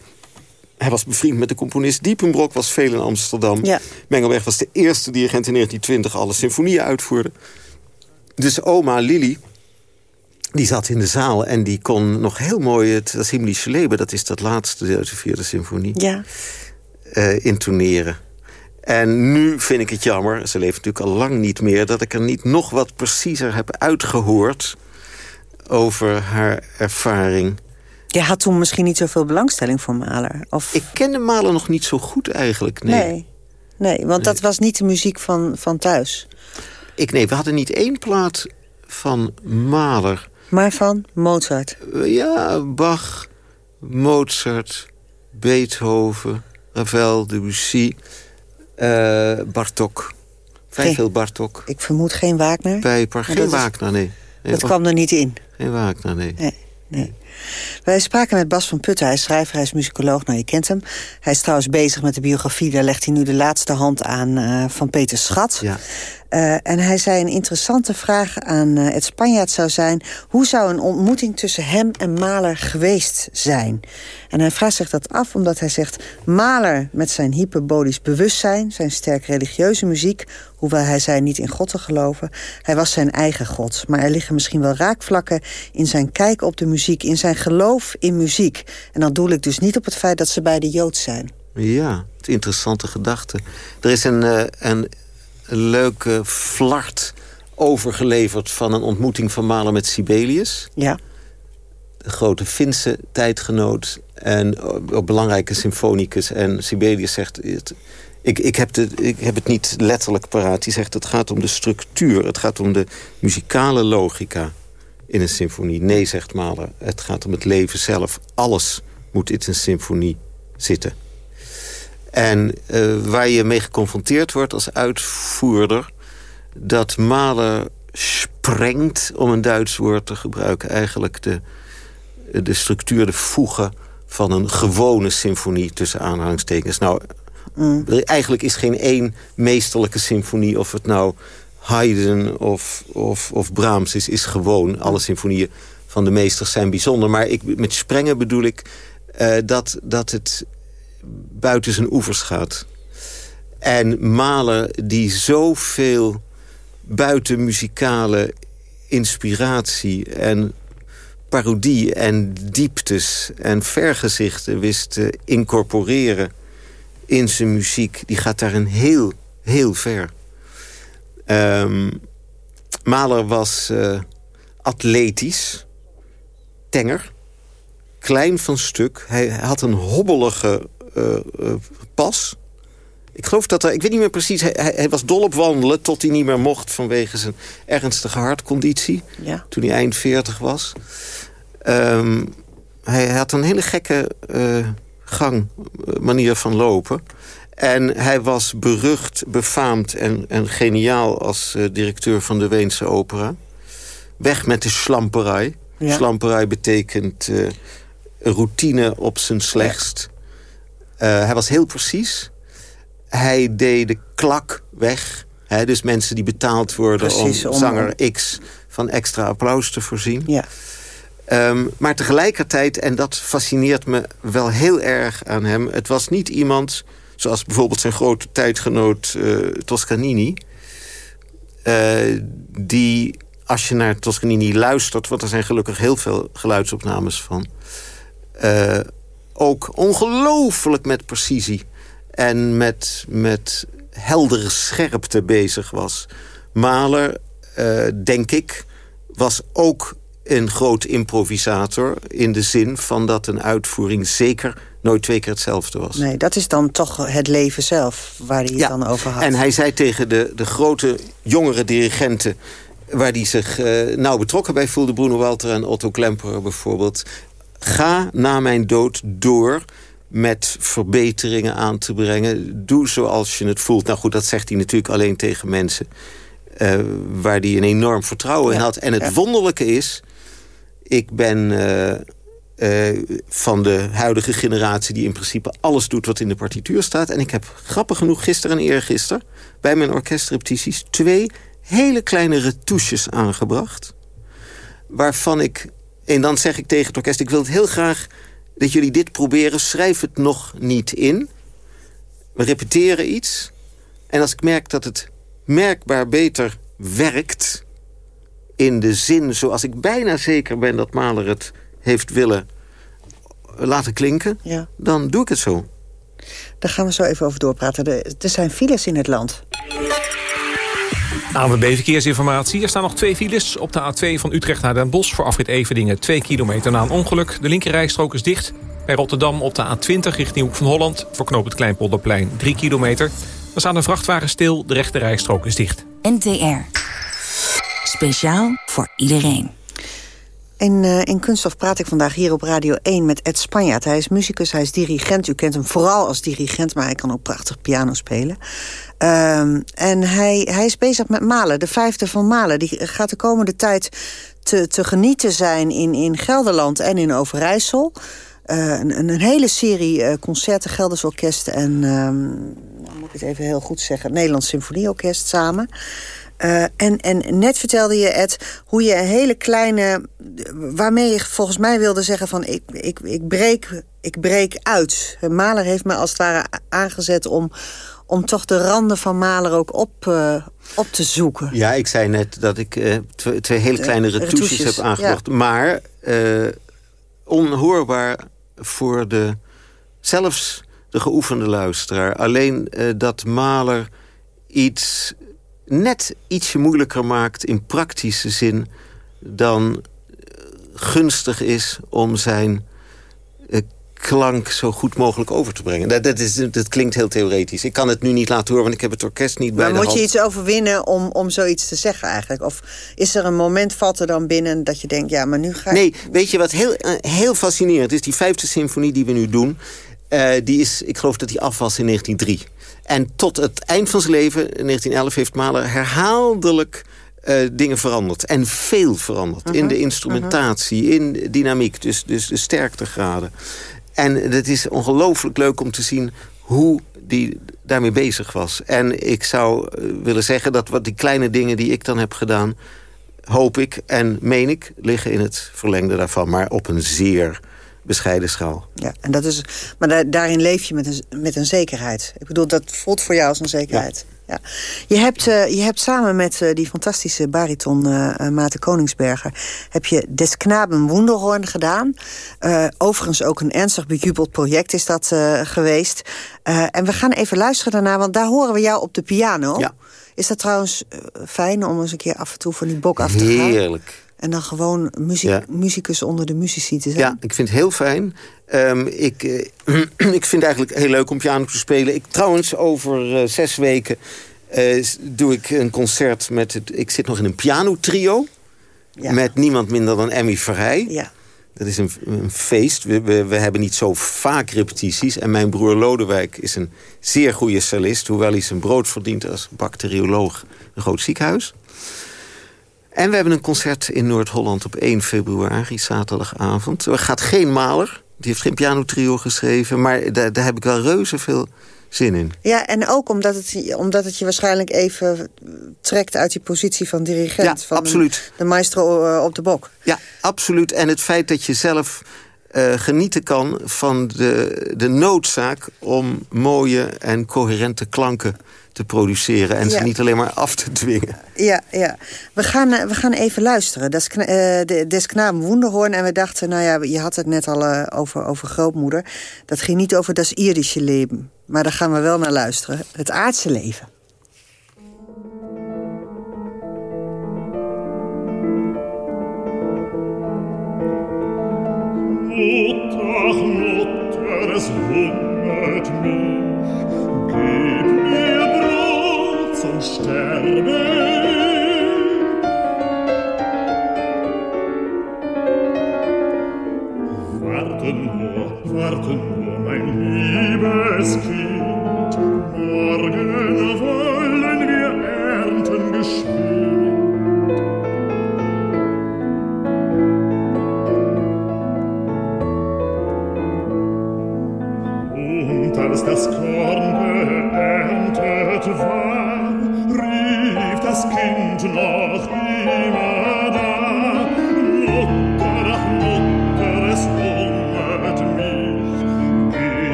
Speaker 12: Hij was bevriend met de componist Diepenbrok, was veel in Amsterdam.
Speaker 11: Ja.
Speaker 12: Mengelberg was de eerste dirigent in 1920 alle symfonieën uitvoerde. Dus oma Lili, die zat in de zaal en die kon nog heel mooi het Himmlische Leben, dat is dat laatste uit de vierde symfonie,
Speaker 11: Ja.
Speaker 12: eh, intoneren. En nu vind ik het jammer, ze leeft natuurlijk al lang niet meer... dat ik er niet nog wat preciezer heb uitgehoord over haar ervaring.
Speaker 11: Je had toen misschien niet zoveel belangstelling voor Mahler? Of...
Speaker 12: Ik kende Mahler nog niet zo goed eigenlijk, nee.
Speaker 11: Nee, nee want dat was niet de muziek van, van thuis.
Speaker 12: Ik, nee, we hadden niet één plaat van Mahler.
Speaker 11: Maar van Mozart?
Speaker 12: Ja, Bach, Mozart, Beethoven, Ravel, Debussy, uh, Bartok. Vrij veel Bartok.
Speaker 11: Ik vermoed geen Wagner?
Speaker 12: Pijper, geen Wagner, nee.
Speaker 11: nee. Dat kwam er niet in?
Speaker 12: Geen Wagner, nee.
Speaker 11: nee. nee. Wij spraken met Bas van Putten. Hij is schrijver, hij is muzikoloog. Nou, je kent hem. Hij is trouwens bezig met de biografie. Daar legt hij nu de laatste hand aan uh, van Peter Schat.
Speaker 12: Ja.
Speaker 11: Uh, en hij zei een interessante vraag aan uh, het Spanjaard zou zijn... hoe zou een ontmoeting tussen hem en Mahler geweest zijn? En hij vraagt zich dat af omdat hij zegt... Mahler met zijn hyperbolisch bewustzijn, zijn sterk religieuze muziek... hoewel hij zei niet in God te geloven, hij was zijn eigen God. Maar er liggen misschien wel raakvlakken in zijn kijk op de muziek... in zijn geloof in muziek. En dan doel ik dus niet op het feit dat ze beide Joods zijn.
Speaker 12: Ja, het interessante gedachte. Er is een... Uh, een leuke flart overgeleverd van een ontmoeting van Mahler met Sibelius.
Speaker 11: Ja.
Speaker 12: De grote Finse tijdgenoot en ook belangrijke symfonicus. En Sibelius zegt... Ik, ik, heb de, ik heb het niet letterlijk paraat. Hij zegt het gaat om de structuur. Het gaat om de muzikale logica in een symfonie. Nee, zegt Mahler. Het gaat om het leven zelf. Alles moet in een symfonie zitten. En uh, waar je mee geconfronteerd wordt als uitvoerder... dat Mahler sprengt, om een Duits woord te gebruiken... eigenlijk de, de structuur, de voegen van een gewone symfonie... tussen aanhalingstekens. Nou, mm. eigenlijk is geen één meesterlijke symfonie... of het nou Haydn of, of, of Brahms is, is gewoon. Alle symfonieën van de meesters zijn bijzonder. Maar ik, met sprengen bedoel ik uh, dat, dat het buiten zijn oevers gaat. En Mahler die zoveel buitenmuzikale inspiratie en parodie en dieptes en vergezichten wist te incorporeren in zijn muziek. Die gaat daarin heel, heel ver. Um, Mahler was uh, atletisch, tenger, klein van stuk. Hij had een hobbelige uh, pas. Ik geloof dat hij, ik weet niet meer precies, hij, hij, was dol op wandelen... tot hij niet meer mocht vanwege zijn ernstige hartconditie.
Speaker 11: Ja.
Speaker 12: Toen hij eind 40 was. Um, hij, had een hele gekke gang, manier van lopen. En hij was berucht, befaamd en, en geniaal... als uh, directeur van de Weense Opera. Weg met de slamperij. Ja. Slamperij betekent routine op zijn slechtst. Uh, hij was heel precies. Hij deed de klak weg. Hè, dus mensen die betaald worden
Speaker 11: precies,
Speaker 12: om,
Speaker 11: om
Speaker 12: zanger X van extra applaus te voorzien.
Speaker 11: Ja.
Speaker 12: Um, maar tegelijkertijd, en dat fascineert me wel heel erg aan hem... het was niet iemand, zoals bijvoorbeeld zijn grote tijdgenoot uh, Toscanini... Uh, die, als je naar Toscanini luistert... want er zijn gelukkig heel veel geluidsopnames van... Uh, ook ongelooflijk met precisie en met, met heldere scherpte bezig was. Mahler, denk ik, was ook een groot improvisator... in de zin van dat een uitvoering zeker nooit twee keer hetzelfde was.
Speaker 11: Nee, dat is dan toch het leven zelf waar hij het
Speaker 12: ja,
Speaker 11: dan over had.
Speaker 12: En hij zei tegen de, de grote jongere dirigenten waar hij zich uh, nauw betrokken bij voelde... Bruno Walter en Otto Klemperer bijvoorbeeld... ga na mijn dood door met verbeteringen aan te brengen. Doe zoals je het voelt. Nou goed, dat zegt hij natuurlijk alleen tegen mensen... Uh, waar hij een enorm vertrouwen ja. in had. En het ja. wonderlijke is... ik ben uh, uh, van de huidige generatie... die in principe alles doet wat in de partituur staat. En ik heb grappig genoeg gisteren en eergisteren... bij mijn orkestrepetities twee hele kleine retouches aangebracht... waarvan ik... en dan zeg ik tegen het orkest... ik wil het heel graag dat jullie dit proberen. Schrijf het nog niet in. We repeteren iets. En als ik merk dat het merkbaar beter werkt... in de zin zoals ik bijna zeker ben dat Mahler het heeft willen laten klinken...
Speaker 11: Ja.
Speaker 12: dan doe ik het zo.
Speaker 11: Daar gaan we zo even over doorpraten. Er, er zijn files in het land.
Speaker 14: ANWB Verkeersinformatie. Er staan nog twee files op de A2 van Utrecht naar Den Bosch... voor afrit Eveningen 2 kilometer na een ongeluk. De linkerrijstrook is dicht. Bij Rotterdam op de A20 richting Hoek van Holland... voor knoop het Kleinpolderplein 3 kilometer. Er staan een vrachtwagen stil, de rechterrijstrook is dicht.
Speaker 15: NTR. Speciaal voor iedereen.
Speaker 11: In, uh, in Kunststof praat ik vandaag hier op Radio 1 met Ed Spanjaard. Hij is muzikus, hij is dirigent. U kent hem vooral als dirigent, maar hij kan ook prachtig piano spelen. Um, en hij, hij is bezig met Malen, de vijfde van Malen. Die gaat de komende tijd te, te genieten zijn in, in Gelderland en in Overijssel. Uh, een, een, hele serie uh, concerten, Gelders Orkest en... Um, moet ik het even heel goed zeggen... Nederlands Symfonieorkest samen. Uh, en, en net vertelde je, Ed, hoe je een hele kleine... waarmee je volgens mij wilde zeggen van... ik, ik, ik, breek, ik breek uit. Maler heeft me als het ware aangezet om, om toch de randen van Maler ook op, uh, op te zoeken.
Speaker 12: Ja, ik zei net dat ik uh, twee, twee hele kleine retouches, heb aangebracht. Ja. Maar onhoorbaar voor de... zelfs de geoefende luisteraar. Alleen dat Maler iets net ietsje moeilijker maakt in praktische zin... dan gunstig is om zijn uh, klank zo goed mogelijk over te brengen. Dat, dat, is, dat klinkt heel theoretisch. Ik kan het nu niet laten horen, want ik heb het orkest niet
Speaker 11: maar
Speaker 12: bij
Speaker 11: Maar moet
Speaker 12: je
Speaker 11: iets overwinnen om, om zoiets te zeggen eigenlijk? Of is er een moment valt er dan binnen dat je denkt... ja, maar nu ga ik...
Speaker 12: Nee, weet je wat heel, uh, heel fascinerend is? Die vijfde symfonie die we nu doen... Uh, die is, ik geloof dat die af was in 1903. En tot het eind van zijn leven, in 1911, heeft Mahler herhaaldelijk uh, dingen veranderd. En veel veranderd. Uh -huh, in de instrumentatie, uh -huh. in dynamiek. Dus, dus de sterktegraden. En het is ongelooflijk leuk om te zien hoe die daarmee bezig was. En ik zou willen zeggen dat wat die kleine dingen die ik dan heb gedaan... hoop ik en meen ik, liggen in het verlengde daarvan. Maar op een zeer bescheiden schaal.
Speaker 11: Ja, en dat is, maar da daarin leef je met een, met een zekerheid. Ik bedoel, dat voelt voor jou als een zekerheid. Ja. ja. Je, hebt, uh, je hebt samen met uh, die fantastische bariton uh, Maarten Koningsberger... heb je Des Knaben Wunderhorn gedaan. overigens ook een ernstig bejubeld project is dat geweest. en we gaan even luisteren daarna, want daar horen we jou op de piano.
Speaker 12: Ja.
Speaker 11: Is dat trouwens fijn om eens een keer af en toe van die bok af te gaan?
Speaker 12: Heerlijk.
Speaker 11: En dan gewoon muziek, ja. muzikus onder de muzici te zijn.
Speaker 12: Ja, ik vind het heel fijn. Um, ik, uh, [clears throat] ik vind het eigenlijk heel leuk om piano te spelen. Ik, trouwens, over uh, zes weken uh, doe ik een concert met... Het, ik zit nog in een pianotrio. Ja. Met niemand minder dan Emmy Verheij.
Speaker 11: Ja.
Speaker 12: Dat is een, een feest. We, we, we, hebben niet zo vaak repetities. En mijn broer Lodewijk is een zeer goede cellist. Hoewel hij zijn brood verdient als bacterioloog een groot ziekenhuis. En we hebben een concert in Noord-Holland op 1 februari, zaterdagavond. Er gaat geen Maler, die heeft geen pianotrio geschreven... maar daar, daar heb ik wel reuze veel zin in.
Speaker 11: Ja, en ook omdat het, omdat het je waarschijnlijk even trekt uit die positie van dirigent.
Speaker 12: Ja,
Speaker 11: van
Speaker 12: absoluut.
Speaker 11: De maestro op de bok.
Speaker 12: Ja, absoluut. En het feit dat je zelf uh, genieten kan van de, de noodzaak... om mooie en coherente klanken te produceren... en ja. ze niet alleen maar af te dwingen.
Speaker 11: Ja, ja. We, gaan, uh, we gaan even luisteren. Des, uh, de, Wunderhorn. En we dachten, nou ja, je had het net al uh, over, over grootmoeder. Dat ging niet over das irdische leven. Maar daar gaan we wel naar luisteren. Het aardse leven.
Speaker 16: Mutter, Mutter, es hungert mich. warten nur, mein liebes Kind, morgen auf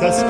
Speaker 16: das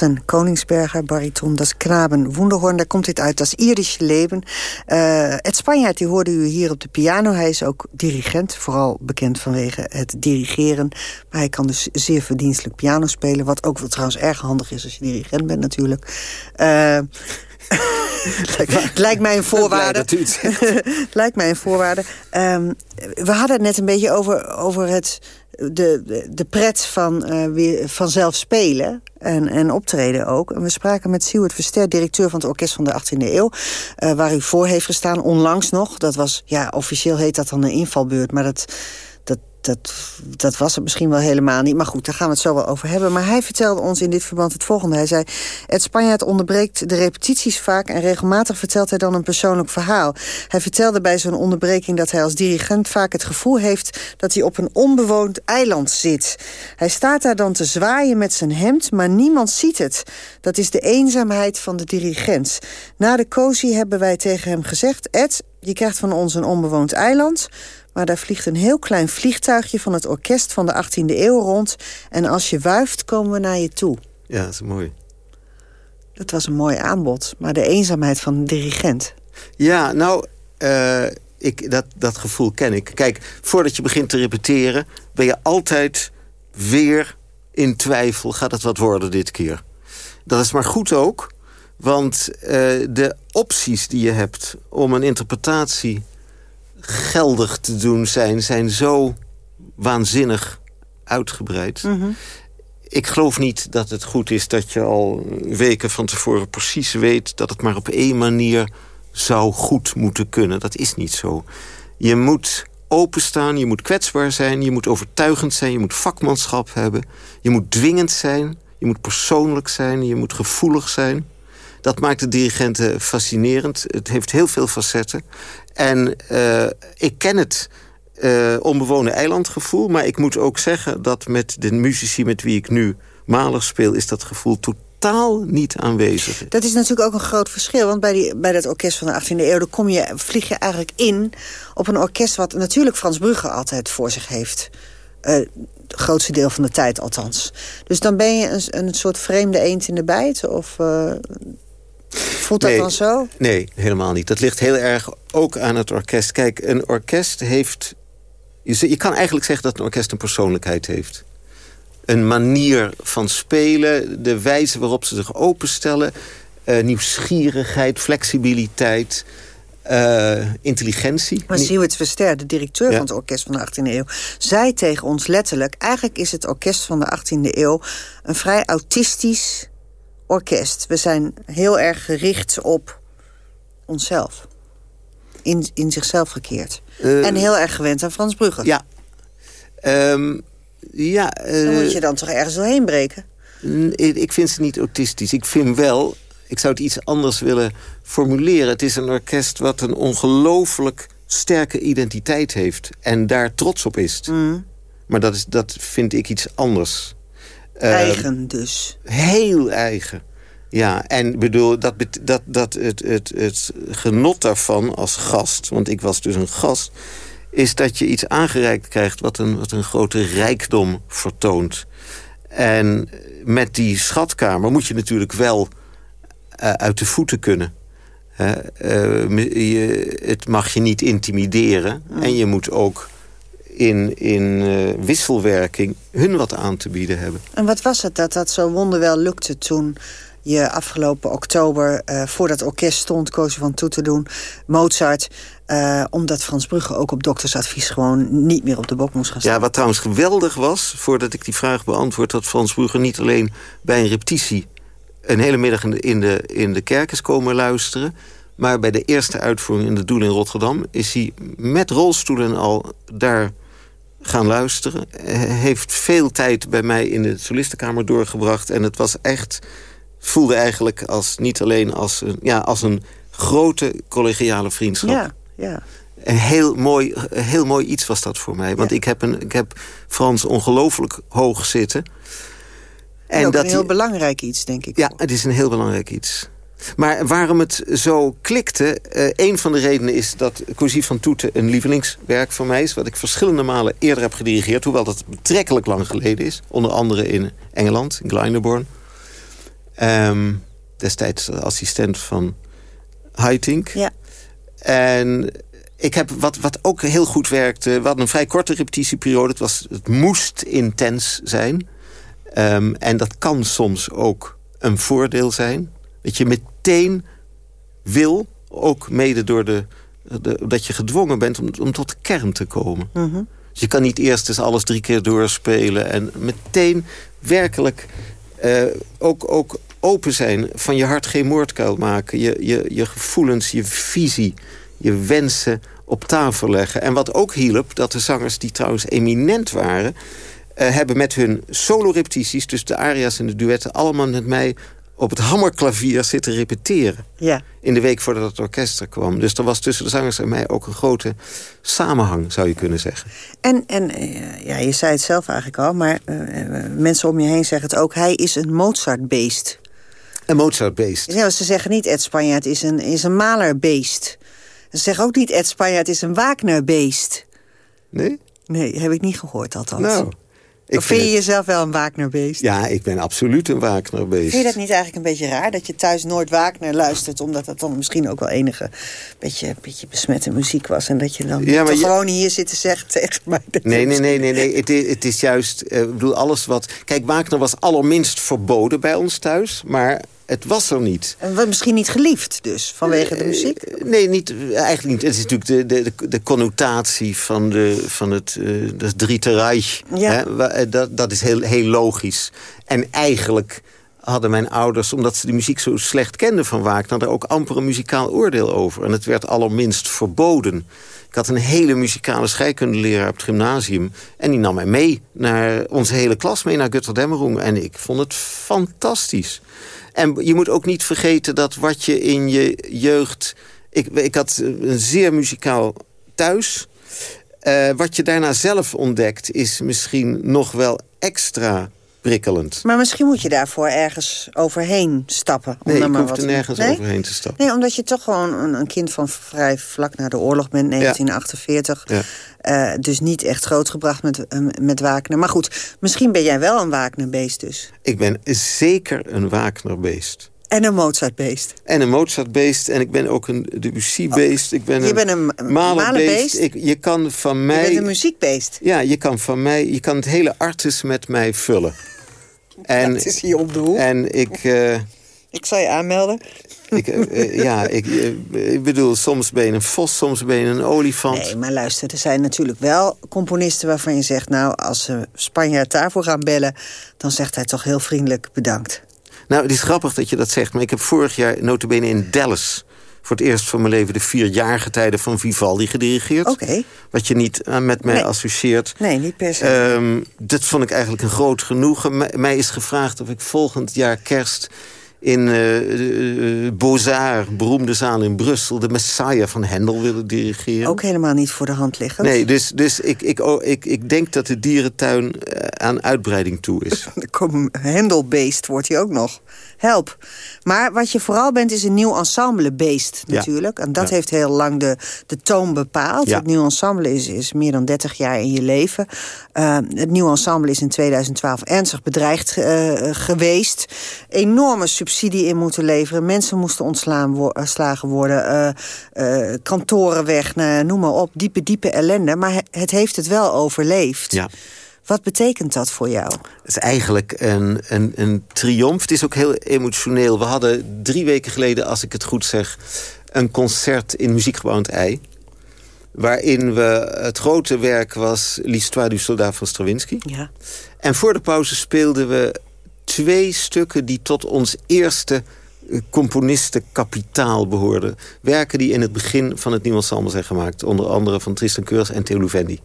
Speaker 11: Maarten Koningsberger, bariton, dat is Knaben Wunderhorn. Daar komt dit uit, dat is Irisch leven. Eh het Spanjaard, die hoorde u hier op de piano. Hij is ook dirigent, vooral bekend vanwege het dirigeren. Maar hij kan dus zeer verdienstelijk piano spelen. Wat ook wel trouwens erg handig is als je dirigent bent natuurlijk. Eh [laughs] het lijkt mij een voorwaarde. [laughs] lijkt mij een voorwaarde. Ehm, we hadden het net een beetje over, over het, de, de, de pret van, eh, weer, vanzelf spelen. En, en optreden ook. En we spraken met Siewert Verster, directeur van het Orkest van de 18e Eeuw. eh, waar u voor heeft gestaan, onlangs nog. Dat was, ja, officieel heet dat dan een invalbeurt. Maar dat, dat, dat, was het misschien wel helemaal niet. Maar goed, daar gaan we het zo wel over hebben. Maar hij vertelde ons in dit verband het volgende. Hij zei, het Spanjaard onderbreekt de repetities vaak... en regelmatig vertelt hij dan een persoonlijk verhaal. Hij vertelde bij zo'n onderbreking dat hij als dirigent vaak het gevoel heeft... dat hij op een onbewoond eiland zit. Hij staat daar dan te zwaaien met zijn hemd, maar niemand ziet het. Dat is de eenzaamheid van de dirigent. Na de cozy hebben wij tegen hem gezegd... Ed, je krijgt van ons een onbewoond eiland... Maar daar vliegt een heel klein vliegtuigje van het orkest van de 18e eeuw rond. En als je wuift, komen we naar je toe.
Speaker 12: Ja, dat is mooi.
Speaker 11: Dat was een mooi aanbod. Maar de eenzaamheid van de dirigent.
Speaker 12: Ja, nou, eh, ik, dat, dat gevoel ken ik. Kijk, voordat je begint te repeteren... ben je altijd weer in twijfel. Gaat het wat worden dit keer? Dat is maar goed ook. Want eh, de opties die je hebt om een interpretatie geldig te doen zijn... zijn zo waanzinnig uitgebreid. Ik geloof niet dat het goed is dat je al weken van tevoren precies weet... dat het maar op één manier zou goed moeten kunnen. Dat is niet zo. Je moet openstaan, je moet kwetsbaar zijn... je moet overtuigend zijn, je moet vakmanschap hebben... je moet dwingend zijn, je moet persoonlijk zijn... je moet gevoelig zijn. Dat maakt de dirigenten fascinerend. Het heeft heel veel facetten. En uh, ik ken het uh, onbewoonde eilandgevoel... maar ik moet ook zeggen dat met de muzici met wie ik nu malig speel... is dat gevoel totaal niet aanwezig.
Speaker 11: Dat is natuurlijk ook een groot verschil. Want bij, die, bij dat orkest van de 18e eeuw... Kom je, vlieg je eigenlijk in op een orkest... wat natuurlijk Frans Brugge altijd voor zich heeft. Uh, het grootste deel van de tijd althans. Dus dan ben je een, een soort vreemde eend in de bijt? Of... Voelt dat
Speaker 12: nee,
Speaker 11: dan zo?
Speaker 12: Nee, helemaal niet. Dat ligt heel erg ook aan het orkest. Kijk, een orkest heeft... Je kan eigenlijk zeggen dat een orkest een persoonlijkheid heeft. Een manier van spelen, de wijze waarop ze zich openstellen... Uh, nieuwsgierigheid, flexibiliteit, uh, intelligentie.
Speaker 11: Maar Siewert Verster, de directeur ja. van het orkest van de 18e eeuw... zei tegen ons letterlijk... eigenlijk is het orkest van de 18e eeuw een vrij autistisch orkest. We zijn heel erg gericht op onszelf. In, in zichzelf gekeerd. Uh, en heel erg gewend aan Frans Brugge.
Speaker 12: Ja. Um, ja uh,
Speaker 11: dan moet je dan toch ergens doorheen breken?
Speaker 12: Ik vind ze niet autistisch. Ik vind wel, ik zou het iets anders willen formuleren. Het is een orkest wat een ongelooflijk sterke identiteit heeft. En daar trots op is.
Speaker 11: Mm.
Speaker 12: Maar dat, is, dat vind ik iets anders. Uh,
Speaker 11: eigen dus.
Speaker 12: Heel eigen. Ja, en bedoel, dat, dat, dat het, het, het genot daarvan als gast... want ik was dus een gast... is dat je iets aangereikt krijgt wat een, wat een grote rijkdom vertoont. En met die schatkamer moet je natuurlijk wel uh, uit de voeten kunnen. Uh, je, het mag je niet intimideren. Mm. En je moet ook in, in uh, wisselwerking hun wat aan te bieden hebben.
Speaker 11: En wat was het dat dat zo wonderwel lukte toen je afgelopen oktober... Uh, voor dat orkest stond, koos van toe te doen, Mozart... Uh, omdat Frans Brugge ook op doktersadvies gewoon niet meer op de bok moest gaan staan.
Speaker 12: Ja, wat trouwens geweldig was, voordat ik die vraag beantwoord... dat Frans Brugge niet alleen bij een repetitie... een hele middag in de, in de, in de kerk is komen luisteren... maar bij de eerste uitvoering in de Doel in Rotterdam... is hij met rolstoelen al daar gaan luisteren. Heeft veel tijd bij mij in de solistenkamer doorgebracht. En het was echt... voelde eigenlijk als, niet alleen als een, ja, als een grote collegiale vriendschap.
Speaker 11: Ja, ja.
Speaker 12: Een heel mooi, heel mooi iets was dat voor mij. Want ja. ik, heb een, ik heb Frans ongelooflijk hoog zitten.
Speaker 11: En, dat een heel belangrijk iets, denk ik.
Speaker 12: Ja, het is een heel belangrijk iets. Maar waarom het zo klikte... Uh, een van de redenen is dat Cosie van Toeten een lievelingswerk van mij is... wat ik verschillende malen eerder heb gedirigeerd... hoewel dat betrekkelijk lang geleden is. Onder andere in Engeland, in Glyndebourne. Um, destijds assistent van Haitink.
Speaker 11: Ja.
Speaker 12: En ik heb wat, wat ook heel goed werkte... we hadden een vrij korte repetitieperiode. Het, was, het moest intens zijn. Um, en dat kan soms ook een voordeel zijn dat je meteen wil, ook mede door de, de dat je gedwongen bent om, om tot de kern te komen.
Speaker 11: Mm -hmm.
Speaker 12: Dus je kan niet eerst eens alles drie keer doorspelen en meteen werkelijk uh, ook, ook open zijn, van je hart geen moordkuil maken, je, je, je gevoelens, je visie, je wensen op tafel leggen. En wat ook hielp, dat de zangers die trouwens eminent waren... Uh, hebben met hun solo-repetities, dus de aria's en de duetten... allemaal met mij op het hammerklavier zitten repeteren.
Speaker 11: Ja.
Speaker 12: In de week voordat het orkest er kwam. Dus er was tussen de zangers en mij ook een grote samenhang, zou je kunnen zeggen.
Speaker 11: En, en ja, je zei het zelf eigenlijk al, maar uh, mensen om je heen zeggen het ook. Hij is een Mozart-beest.
Speaker 12: Een Mozart-beest?
Speaker 11: Ja, ze zeggen niet Ed Spanjaard is een, is een malerbeest. Ze zeggen ook niet Ed Spanjaard is een Wagner-beest.
Speaker 12: Nee?
Speaker 11: Nee, heb ik niet gehoord althans.
Speaker 12: Nou...
Speaker 11: Ik vind je jezelf wel een Wagnerbeest?
Speaker 12: Ja, ik ben absoluut een Wagnerbeest.
Speaker 11: Vind je dat niet eigenlijk een beetje raar? Dat je thuis nooit Wagner luistert... omdat dat dan misschien ook wel enige beetje, beetje besmette muziek was... en dat je dan ja, maar je... gewoon hier zit te zeggen tegen mij...
Speaker 12: Nee, nee, nee, nee, nee. [laughs] Het, is, het is juist... Uh, ik bedoel, alles wat... Kijk, Wagner was allerminst verboden bij ons thuis... maar het was er niet.
Speaker 11: En misschien niet geliefd dus, vanwege de muziek?
Speaker 12: Uh, nee, niet, eigenlijk niet. Het is natuurlijk de, de, de connotatie van, de, van het uh, dat.
Speaker 11: Ja.
Speaker 12: Hè? Dat, dat is heel, heel logisch. En eigenlijk hadden mijn ouders, omdat ze de muziek zo slecht kenden van Wagner... er ook amper een muzikaal oordeel over. En het werd allerminst verboden. Ik had een hele muzikale scheikundeleraar op het gymnasium. En die nam mij mee, naar onze hele klas mee naar Götterdämmerung. En ik vond het fantastisch. En je moet ook niet vergeten dat wat je in je jeugd... Ik, ik had een zeer muzikaal thuis. Uh, wat je daarna zelf ontdekt is misschien nog wel extra prikkelend.
Speaker 11: Maar misschien moet je daarvoor ergens overheen stappen. Om
Speaker 12: nee,
Speaker 11: maar
Speaker 12: hoef
Speaker 11: wat
Speaker 12: er nergens
Speaker 11: nee?
Speaker 12: overheen te stappen.
Speaker 11: Nee, omdat je toch gewoon een, een, kind van vrij vlak na de oorlog bent, 1948.
Speaker 12: Ja.
Speaker 11: Uh, dus niet echt grootgebracht met, uh, met Wagner. Maar goed, misschien ben jij wel een Wagnerbeest dus.
Speaker 12: Ik ben zeker een Wagnerbeest.
Speaker 11: En een Mozartbeest.
Speaker 12: En een Mozartbeest. En ik ben ook een Debussy-beest. Ik ben
Speaker 11: je
Speaker 12: een
Speaker 11: bent een
Speaker 12: malerbeest. Ik, je kan van mij...
Speaker 11: Je bent een muziekbeest.
Speaker 12: Ja, je kan van mij... Je kan het hele artis met mij vullen. [laughs] En,
Speaker 11: het is hier op de hoek.
Speaker 12: En ik... Uh,
Speaker 11: ik zal je aanmelden.
Speaker 12: Ik, uh, [laughs] ja, ik, uh, ik bedoel, soms ben je een vos, soms ben je een olifant.
Speaker 11: Nee, maar luister, er zijn natuurlijk wel componisten waarvan je zegt... nou, als ze Spanjaard daarvoor gaan bellen... dan zegt hij toch heel vriendelijk bedankt.
Speaker 12: Nou, het is grappig dat je dat zegt, maar ik heb vorig jaar notabene in Dallas voor het eerst van mijn leven de vierjarige tijden van Vivaldi gedirigeerd.
Speaker 11: Oké. Okay.
Speaker 12: Wat je niet uh, met mij
Speaker 11: nee.
Speaker 12: associeert.
Speaker 11: Nee, niet per se.
Speaker 12: Um, dat vond ik eigenlijk een groot genoegen. M mij is gevraagd of ik volgend jaar kerst in uh, de, uh, Beaux-Arts, beroemde zaal in Brussel... de Messiah van Hendel willen dirigeren.
Speaker 11: Ook helemaal niet voor de hand liggend.
Speaker 12: Nee, dus, dus ik, ik, oh, ik, ik denk dat de dierentuin aan uitbreiding toe is. [laughs]
Speaker 11: Hendelbeest wordt hij ook nog. Help. Maar wat je vooral bent is een nieuw ensemblebeest natuurlijk. Ja. En dat ja. heeft heel lang de, de toon bepaald. Ja. Het nieuw ensemble is, is meer dan 30 jaar in je leven. Uh, het nieuw ensemble is in 2012 ernstig bedreigd uh, geweest. Enorme subsidie in moeten leveren. Mensen moesten ontslagen worden. Uh, kantoren weg, nou, noem maar op. Diepe, diepe ellende. Maar het heeft het wel overleefd.
Speaker 12: Ja.
Speaker 11: Wat betekent dat voor jou?
Speaker 12: Het is eigenlijk een, een, een triomf. Het is ook heel emotioneel. We hadden drie weken geleden, als ik het goed zeg... een concert in Muziekgebouw het Ei. Waarin we, het grote werk was L'Histoire du Soldat van Stravinsky.
Speaker 11: Ja.
Speaker 12: En voor de pauze speelden we twee stukken... die tot ons eerste componistenkapitaal behoorden. Werken die in het begin van het nieuwe ensemble zijn gemaakt. Onder andere van Tristan Keurs en Theo Louvendi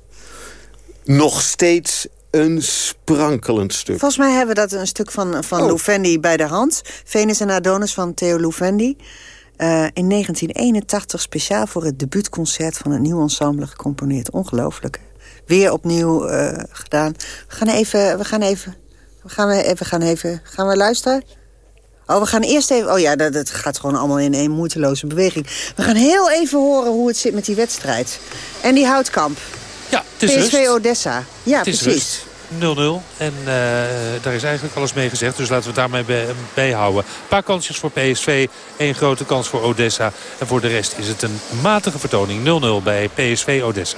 Speaker 12: nog steeds een sprankelend stuk.
Speaker 11: Volgens mij hebben we dat een stuk van, van oh. Louvendi bij de hand. Venus en Adonis van Theo Louvendi. Uh, in 1981 speciaal voor het debuutconcert van het nieuw ensemble gecomponeerd. Ongelooflijk. Weer opnieuw uh, gedaan. We gaan even... We gaan even... We gaan even, gaan even... Gaan we luisteren? Oh, we gaan eerst even... Oh ja, dat, dat gaat gewoon allemaal in één moeiteloze beweging. We gaan heel even horen hoe het zit met die wedstrijd. En die houtkamp.
Speaker 13: Ja, het is
Speaker 11: PSV
Speaker 13: rust.
Speaker 11: Odessa. Ja,
Speaker 13: het is
Speaker 11: precies.
Speaker 13: 0-0. En uh, daar is eigenlijk alles mee gezegd. Dus laten we het daarmee bij, bijhouden. Een paar kansjes voor PSV. één grote kans voor Odessa. En voor de rest is het een matige vertoning. 0-0 bij PSV Odessa.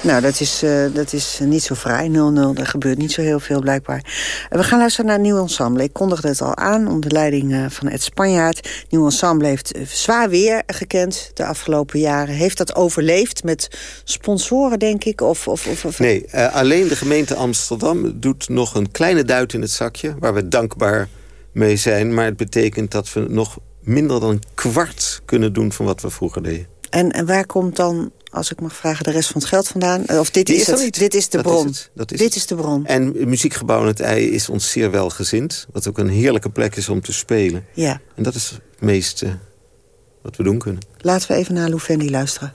Speaker 11: Nou, dat is, uh, dat is niet zo fraai, 0-0. Er gebeurt niet zo heel veel, blijkbaar. Uh, we gaan luisteren naar nieuw ensemble. Ik kondigde het al aan onder leiding uh, van Ed Spanjaard. Nieuw ensemble heeft zwaar weer gekend de afgelopen jaren. Heeft dat overleefd met sponsoren, denk ik? Of, of, of, of...
Speaker 12: Nee, alleen de gemeente Amsterdam doet nog een kleine duit in het zakje... waar we dankbaar mee zijn. Maar het betekent dat we nog minder dan een kwart kunnen doen... van wat we vroeger deden.
Speaker 11: En, en waar komt dan als ik mag vragen, de rest van het geld vandaan? Of dit is,
Speaker 12: is
Speaker 11: het? Dit is de
Speaker 12: dat
Speaker 11: bron.
Speaker 12: Is dat is
Speaker 11: dit is de bron.
Speaker 12: En Muziekgebouw in het Ei is ons zeer welgezind. Wat ook een heerlijke plek is om te spelen.
Speaker 11: Ja.
Speaker 12: En dat is het meeste wat we doen kunnen.
Speaker 11: Laten we even naar Louvendi luisteren.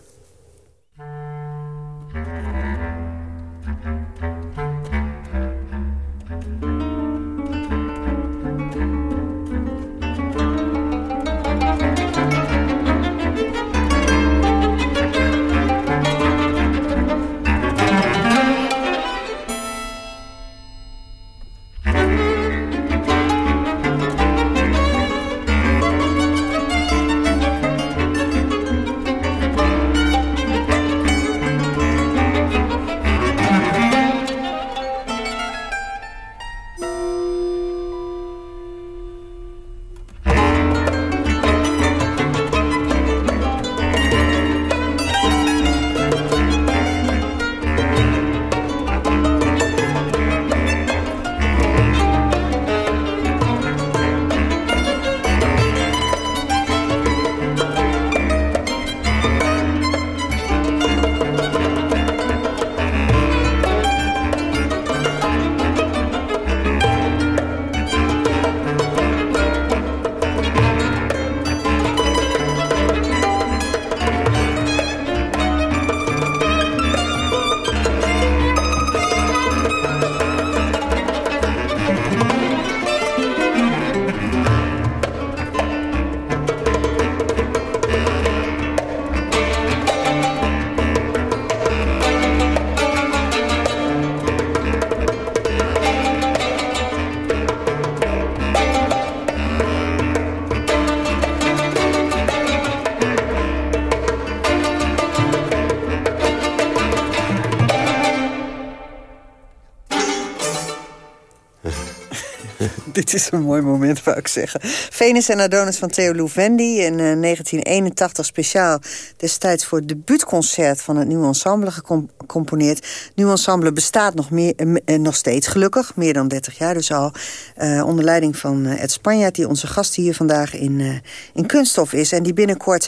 Speaker 11: [laughs] Is een mooi moment, wou ik zeggen. Venus en Adonis van Theo Louvendi in uh, 1981 speciaal... destijds voor het debuutconcert van het Nieuw Ensemble gecomponeerd. Nieuw Ensemble bestaat nog, meer, uh, nog steeds, gelukkig, meer dan 30 jaar dus al... Uh, onder leiding van Ed Spanjaard, die onze gast hier vandaag in, in Kunststof is... en die binnenkort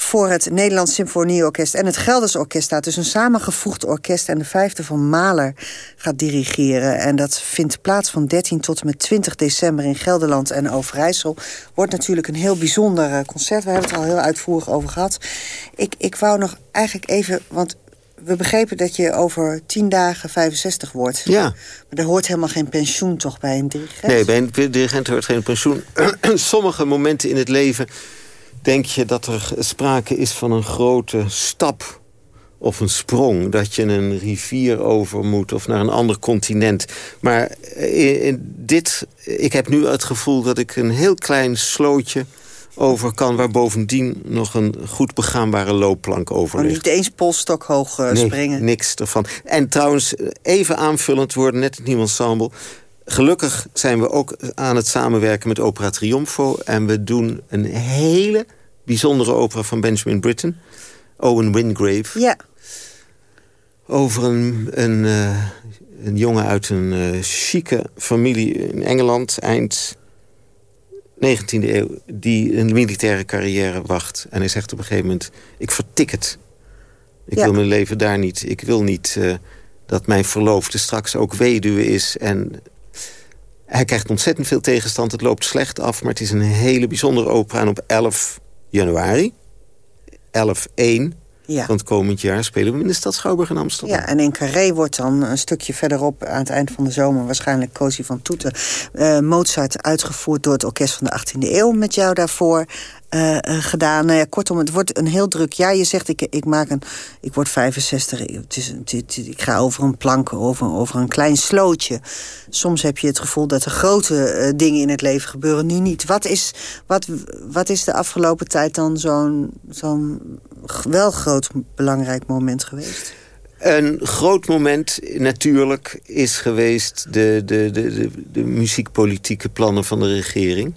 Speaker 11: voor het Nederlands Symfonieorkest en het Gelders Orkest staat. Dus een samengevoegd orkest en de vijfde van Mahler gaat dirigeren. En dat vindt plaats van 13 tot en met 20 december in Gelderland en Overijssel. Wordt natuurlijk een heel bijzonder eh, concert. We hebben het al heel uitvoerig over gehad. Ik, ik wou nog eigenlijk even, want we begrepen dat je over 10 dagen 65 wordt.
Speaker 12: Ja.
Speaker 11: Maar er hoort helemaal geen pensioen toch bij een dirigent?
Speaker 12: Nee, bij een dirigent hoort geen pensioen. [clears throat] Sommige momenten in het leven denk je dat er sprake is van een grote stap of een sprong. Dat je een rivier over moet of naar een ander continent. Maar in, in dit, ik heb nu het gevoel dat ik een heel klein slootje over kan... waar bovendien nog een goed begaanbare loopplank over
Speaker 11: Maar
Speaker 12: ligt.
Speaker 11: niet eens polstokhoog uh,
Speaker 12: nee,
Speaker 11: springen.
Speaker 12: niks ervan. En trouwens, even aanvullend worden, net het nieuwe ensemble... Gelukkig zijn we ook aan het samenwerken met Opera Triomfo... en we doen een hele bijzondere opera van Benjamin Britten. Owen Wingrave.
Speaker 11: Ja.
Speaker 12: Over een, een, uh, een jongen uit een uh, chique familie in Engeland... eind 19e eeuw, die een militaire carrière wacht. En hij zegt op een gegeven moment, ik vertik het. Ik ja. wil mijn leven daar niet. Ik wil niet uh, dat mijn verloofde straks ook weduwe is. En hij krijgt ontzettend veel tegenstand. Het loopt slecht af, maar het is een hele bijzondere opera. En op 11 januari, 11-1
Speaker 11: ja.
Speaker 12: van het komend jaar... spelen we in de stad Schouwburg in Amsterdam.
Speaker 11: Ja, en in Carré wordt dan een stukje verderop... aan het eind van de zomer waarschijnlijk Cozy van Toeten... Uh, Mozart uitgevoerd door het orkest van de 18e eeuw... met jou daarvoor uh, uh, gedaan. Nou ja, kortom, het wordt een heel druk jaar. Je zegt, ik, ik, maak een, ik word 65, het is, ik ga over een plank, over, over een klein slootje. Soms heb je het gevoel dat er grote uh, dingen in het leven gebeuren, nu niet. Wat is, wat, wat is de afgelopen tijd dan zo'n zo'n wel groot belangrijk moment geweest?
Speaker 12: Een groot moment natuurlijk is geweest de, de, de, de, de muziekpolitieke plannen van de regering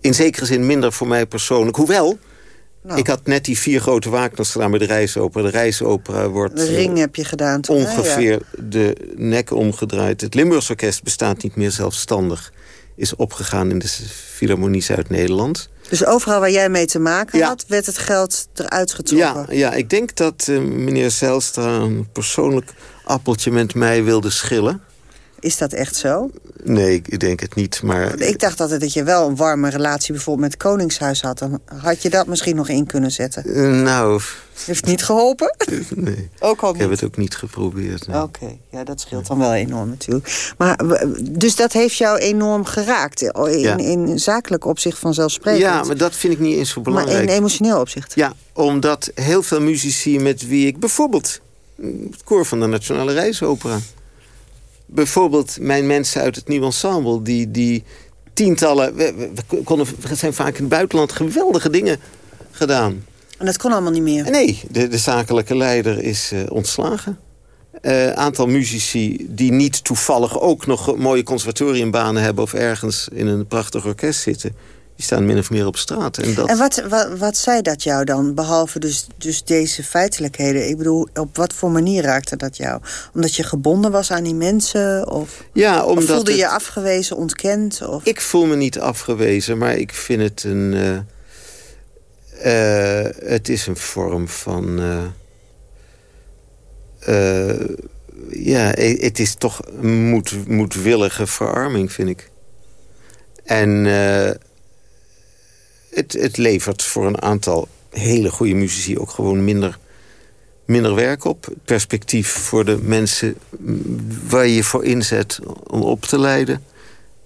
Speaker 12: in zekere zin minder voor mij persoonlijk. Hoewel, nou. ik had net die vier grote Wagners gedaan bij de Reisopera. De Reisopera wordt...
Speaker 11: De ring heb je gedaan.
Speaker 12: Ongeveer ja. de nek omgedraaid. Het Limburgs Orkest bestaat niet meer zelfstandig. Is opgegaan in de Philharmonie Zuid-Nederland.
Speaker 11: Dus overal waar jij mee te maken ja. had, werd het geld eruit getrokken?
Speaker 12: Ja, ja ik denk dat uh, meneer Zijlstra een persoonlijk appeltje met mij wilde schillen.
Speaker 11: Is dat echt zo?
Speaker 12: Nee, ik denk het niet, maar...
Speaker 11: Ik dacht altijd dat je wel een warme relatie bijvoorbeeld met het Koningshuis had. Dan had je dat misschien nog in kunnen zetten.
Speaker 12: Uh, nou...
Speaker 11: Heeft niet geholpen?
Speaker 12: Nee.
Speaker 11: ook al
Speaker 12: ik heb het ook niet geprobeerd.
Speaker 11: Nee. Oké, okay. ja, dat scheelt dan wel enorm natuurlijk. Maar, dus dat heeft jou enorm geraakt? In, ja. in zakelijk opzicht vanzelfsprekend?
Speaker 12: Ja, maar dat vind ik niet eens zo belangrijk.
Speaker 11: Maar in emotioneel opzicht?
Speaker 12: Ja, omdat heel veel muzici met wie ik bijvoorbeeld... het koor van de Nationale Reisopera bijvoorbeeld mijn mensen uit het nieuwe ensemble... die, die tientallen... We, we, we, konden, we zijn vaak in het buitenland geweldige dingen gedaan.
Speaker 11: En dat kon allemaal niet meer?
Speaker 12: Nee, de, de zakelijke leider is uh, ontslagen. Een uh, aantal muzici die niet toevallig ook nog mooie conservatoriumbanen hebben... of ergens in een prachtig orkest zitten... die staan min of meer op straat. En, dat...
Speaker 11: en wat, wat, wat zei dat jou dan, behalve dus, dus deze feitelijkheden? Ik bedoel, op wat voor manier raakte dat jou? Omdat je gebonden was aan die mensen? Of,
Speaker 12: ja, omdat
Speaker 11: of voelde
Speaker 12: het...
Speaker 11: je afgewezen, ontkend? Of...
Speaker 12: Ik voel me niet afgewezen, maar ik vind het een... Uh, uh, het is een vorm van... Uh, ja, het is toch een moed, moedwillige verarming, vind ik. En het, het levert voor een aantal hele goede muzici ook gewoon minder, minder werk op. Het perspectief voor de mensen waar je je voor inzet om op te leiden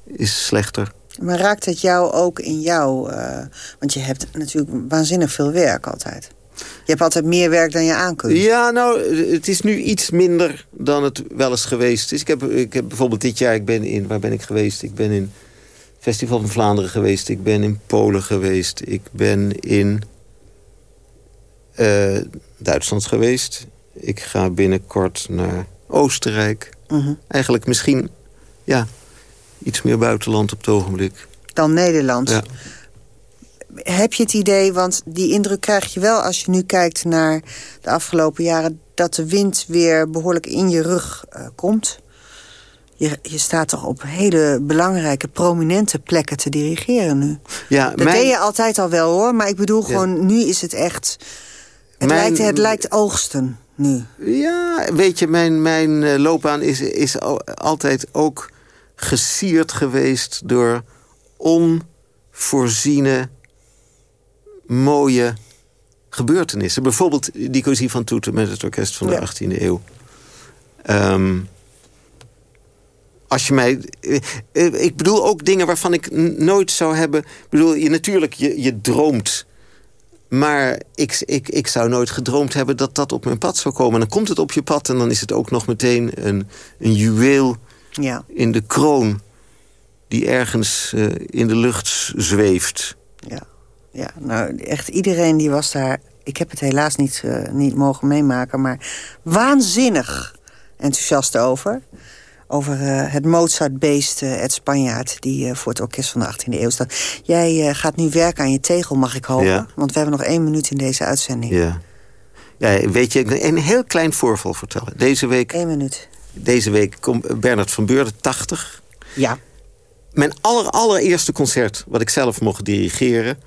Speaker 12: is slechter.
Speaker 11: Maar raakt het jou ook in jou? Uh, want je hebt natuurlijk waanzinnig veel werk altijd. Je hebt altijd meer werk dan je aan kunt.
Speaker 12: Ja, nou, het is nu iets minder dan het wel eens geweest is. Ik heb, ik heb bijvoorbeeld dit jaar, ik ben in, waar ben ik geweest? Ik ben in Festival van Vlaanderen geweest. Ik ben in Polen geweest. Ik ben in uh, Duitsland geweest. Ik ga binnenkort naar Oostenrijk.
Speaker 11: Mhm.
Speaker 12: Uh -huh. Eigenlijk misschien ja, iets meer buitenland op het ogenblik.
Speaker 11: Dan Nederland?
Speaker 12: Ja.
Speaker 11: Heb je het idee, want die indruk krijg je wel... als je nu kijkt naar de afgelopen jaren... dat de wind weer behoorlijk in je rug uh, komt... je, je staat toch op hele belangrijke, prominente plekken te dirigeren nu.
Speaker 12: Ja,
Speaker 11: dat
Speaker 12: mijn-
Speaker 11: deed je altijd al wel hoor, maar ik bedoel
Speaker 12: Ja.
Speaker 11: gewoon, nu is het echt... Het,
Speaker 12: Mijn-
Speaker 11: lijkt, het lijkt oogsten nu.
Speaker 12: Ja, weet je, mijn, mijn eh, loopbaan is, is al- altijd ook gesierd geweest door onvoorziene mooie gebeurtenissen. Bijvoorbeeld die cosie van Toeten met het orkest van de
Speaker 11: Ja.
Speaker 12: 18e eeuw. Ehm, als je mij... eh, eh, Ik bedoel ook dingen waarvan ik nooit zou hebben... Ik bedoel, je, natuurlijk, je, je droomt... Maar ik, ik, ik zou nooit gedroomd hebben dat dat op mijn pad zou komen. En dan komt het op je pad en dan is het ook nog meteen een, een juweel
Speaker 11: Ja.
Speaker 12: in de kroon... die ergens eh, in de lucht zweeft.
Speaker 11: Ja, ja, nou echt iedereen die was daar... Ik heb het helaas niet, niet mogen meemaken, maar waanzinnig enthousiast over. Over eh, het Mozart-beest, eh, Ed Spanjaard, die eh, voor het orkest van de 18e eeuw staat. Jij gaat nu werken aan je tegel, mag ik hopen?
Speaker 12: Ja.
Speaker 11: Want we hebben nog één minuut in deze uitzending.
Speaker 12: Ja. ja, weet je, ik wil een heel klein voorval vertellen. Deze week,
Speaker 11: Eén minuut.
Speaker 12: deze week komt Bernard van Beurden, 80.
Speaker 11: Ja.
Speaker 12: Mijn aller, allereerste concert, wat ik zelf mocht dirigeren...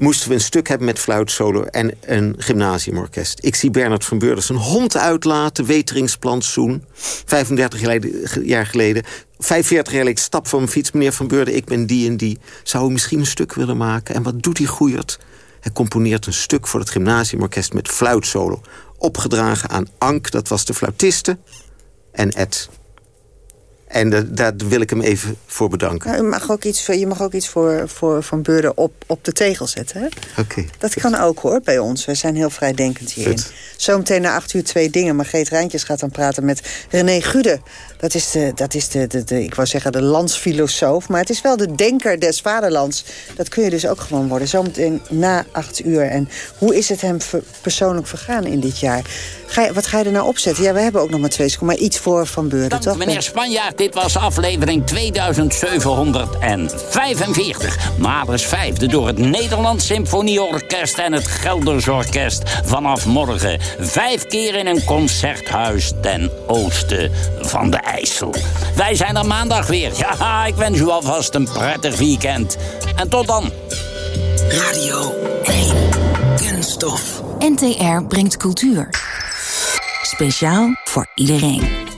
Speaker 12: moesten we een stuk hebben met fluitsolo en een gymnasiumorkest. Ik zie Bernard van Beurden zijn hond uitlaten, weteringsplantsoen. 35 geleden- jaar geleden. 45 jaar geleden, ik stap van mijn fiets. Meneer van Beurden, ik ben die en die. Zou u misschien een stuk willen maken? En wat doet hij goeierd? Hij componeert een stuk voor het gymnasiumorkest met fluitsolo. Opgedragen aan Ank, dat was de fluitiste. En Ed. En da- daar wil ik hem even voor bedanken.
Speaker 11: Nou, je mag ook iets, voor- je mag ook iets voor, voor Van Beurden op, op de tegel zetten, hè?
Speaker 12: Oké.
Speaker 11: Dat kan ook hoor, bij ons. We zijn heel vrijdenkend hierin.
Speaker 12: Goed.
Speaker 11: Zometeen na acht uur twee dingen. Margreet Rijntjes gaat dan praten met René Gude. Dat is, de, dat is de, de, de, ik wou zeggen de landsfilosoof. Maar het is wel de denker des vaderlands. Dat kun je dus ook gewoon worden. Zometeen na acht uur. En hoe is het hem ver- persoonlijk vergaan in dit jaar? Ga je, wat ga je er nou opzetten? Ja, we hebben ook nog maar twee seconden. Maar iets voor Van Beurden,
Speaker 10: Dank,
Speaker 11: toch?
Speaker 10: meneer Spanjaard, dit was aflevering 2745. Malers vijfde door het Nederlands Symfonieorkest en het Gelders Orkest. Vanaf morgen vijf keer in een concerthuis ten oosten van de IJssel. Wij zijn er maandag weer. Ja, ik wens u alvast een prettig weekend. En tot dan.
Speaker 15: Radio 1. Kunststof. NTR brengt cultuur. Speciaal voor iedereen.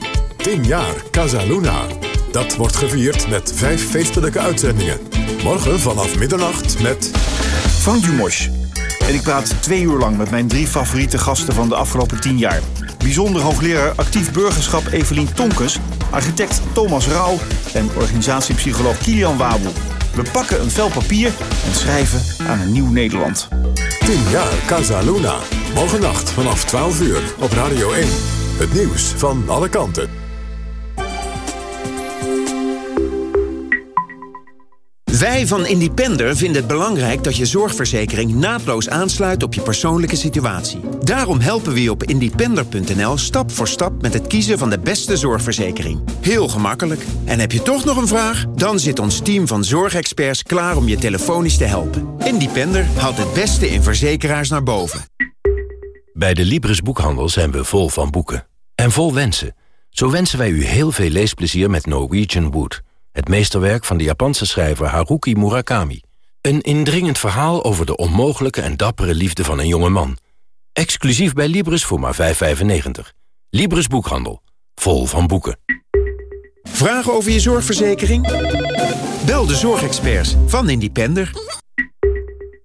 Speaker 9: 10 jaar Casa Luna. Dat wordt gevierd met vijf feestelijke uitzendingen. Morgen vanaf middernacht met...
Speaker 17: Frank Dumos. En ik praat twee uur lang met mijn drie favoriete gasten van de afgelopen tien jaar. Bijzonder hoogleraar actief burgerschap Evelien Tonkes, architect Thomas Rauw en organisatiepsycholoog Kilian Wabel. We pakken een vel papier en schrijven aan een nieuw Nederland.
Speaker 9: 10 jaar Casa Luna. Morgennacht vanaf 12 uur op Radio 1. Het nieuws van alle kanten.
Speaker 18: Wij van Independer vinden het belangrijk dat je zorgverzekering naadloos aansluit op je persoonlijke situatie. Daarom helpen we je op independer.nl stap voor stap met het kiezen van de beste zorgverzekering. Heel gemakkelijk. En heb je toch nog een vraag? Dan zit ons team van zorgexperts klaar om je telefonisch te helpen. Independer haalt het beste in verzekeraars naar boven.
Speaker 6: Bij de Libris Boekhandel zijn we vol van boeken. En vol wensen. Zo wensen wij u heel veel leesplezier met Norwegian Wood. Het meesterwerk van de Japanse schrijver Haruki Murakami. Een indringend verhaal over de onmogelijke en dappere liefde van een jonge man. Exclusief bij Libris voor maar 5,95. Libris Boekhandel. Vol van boeken.
Speaker 18: Vragen over je zorgverzekering? Bel de zorgexperts van Independer.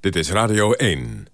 Speaker 9: Dit is Radio 1.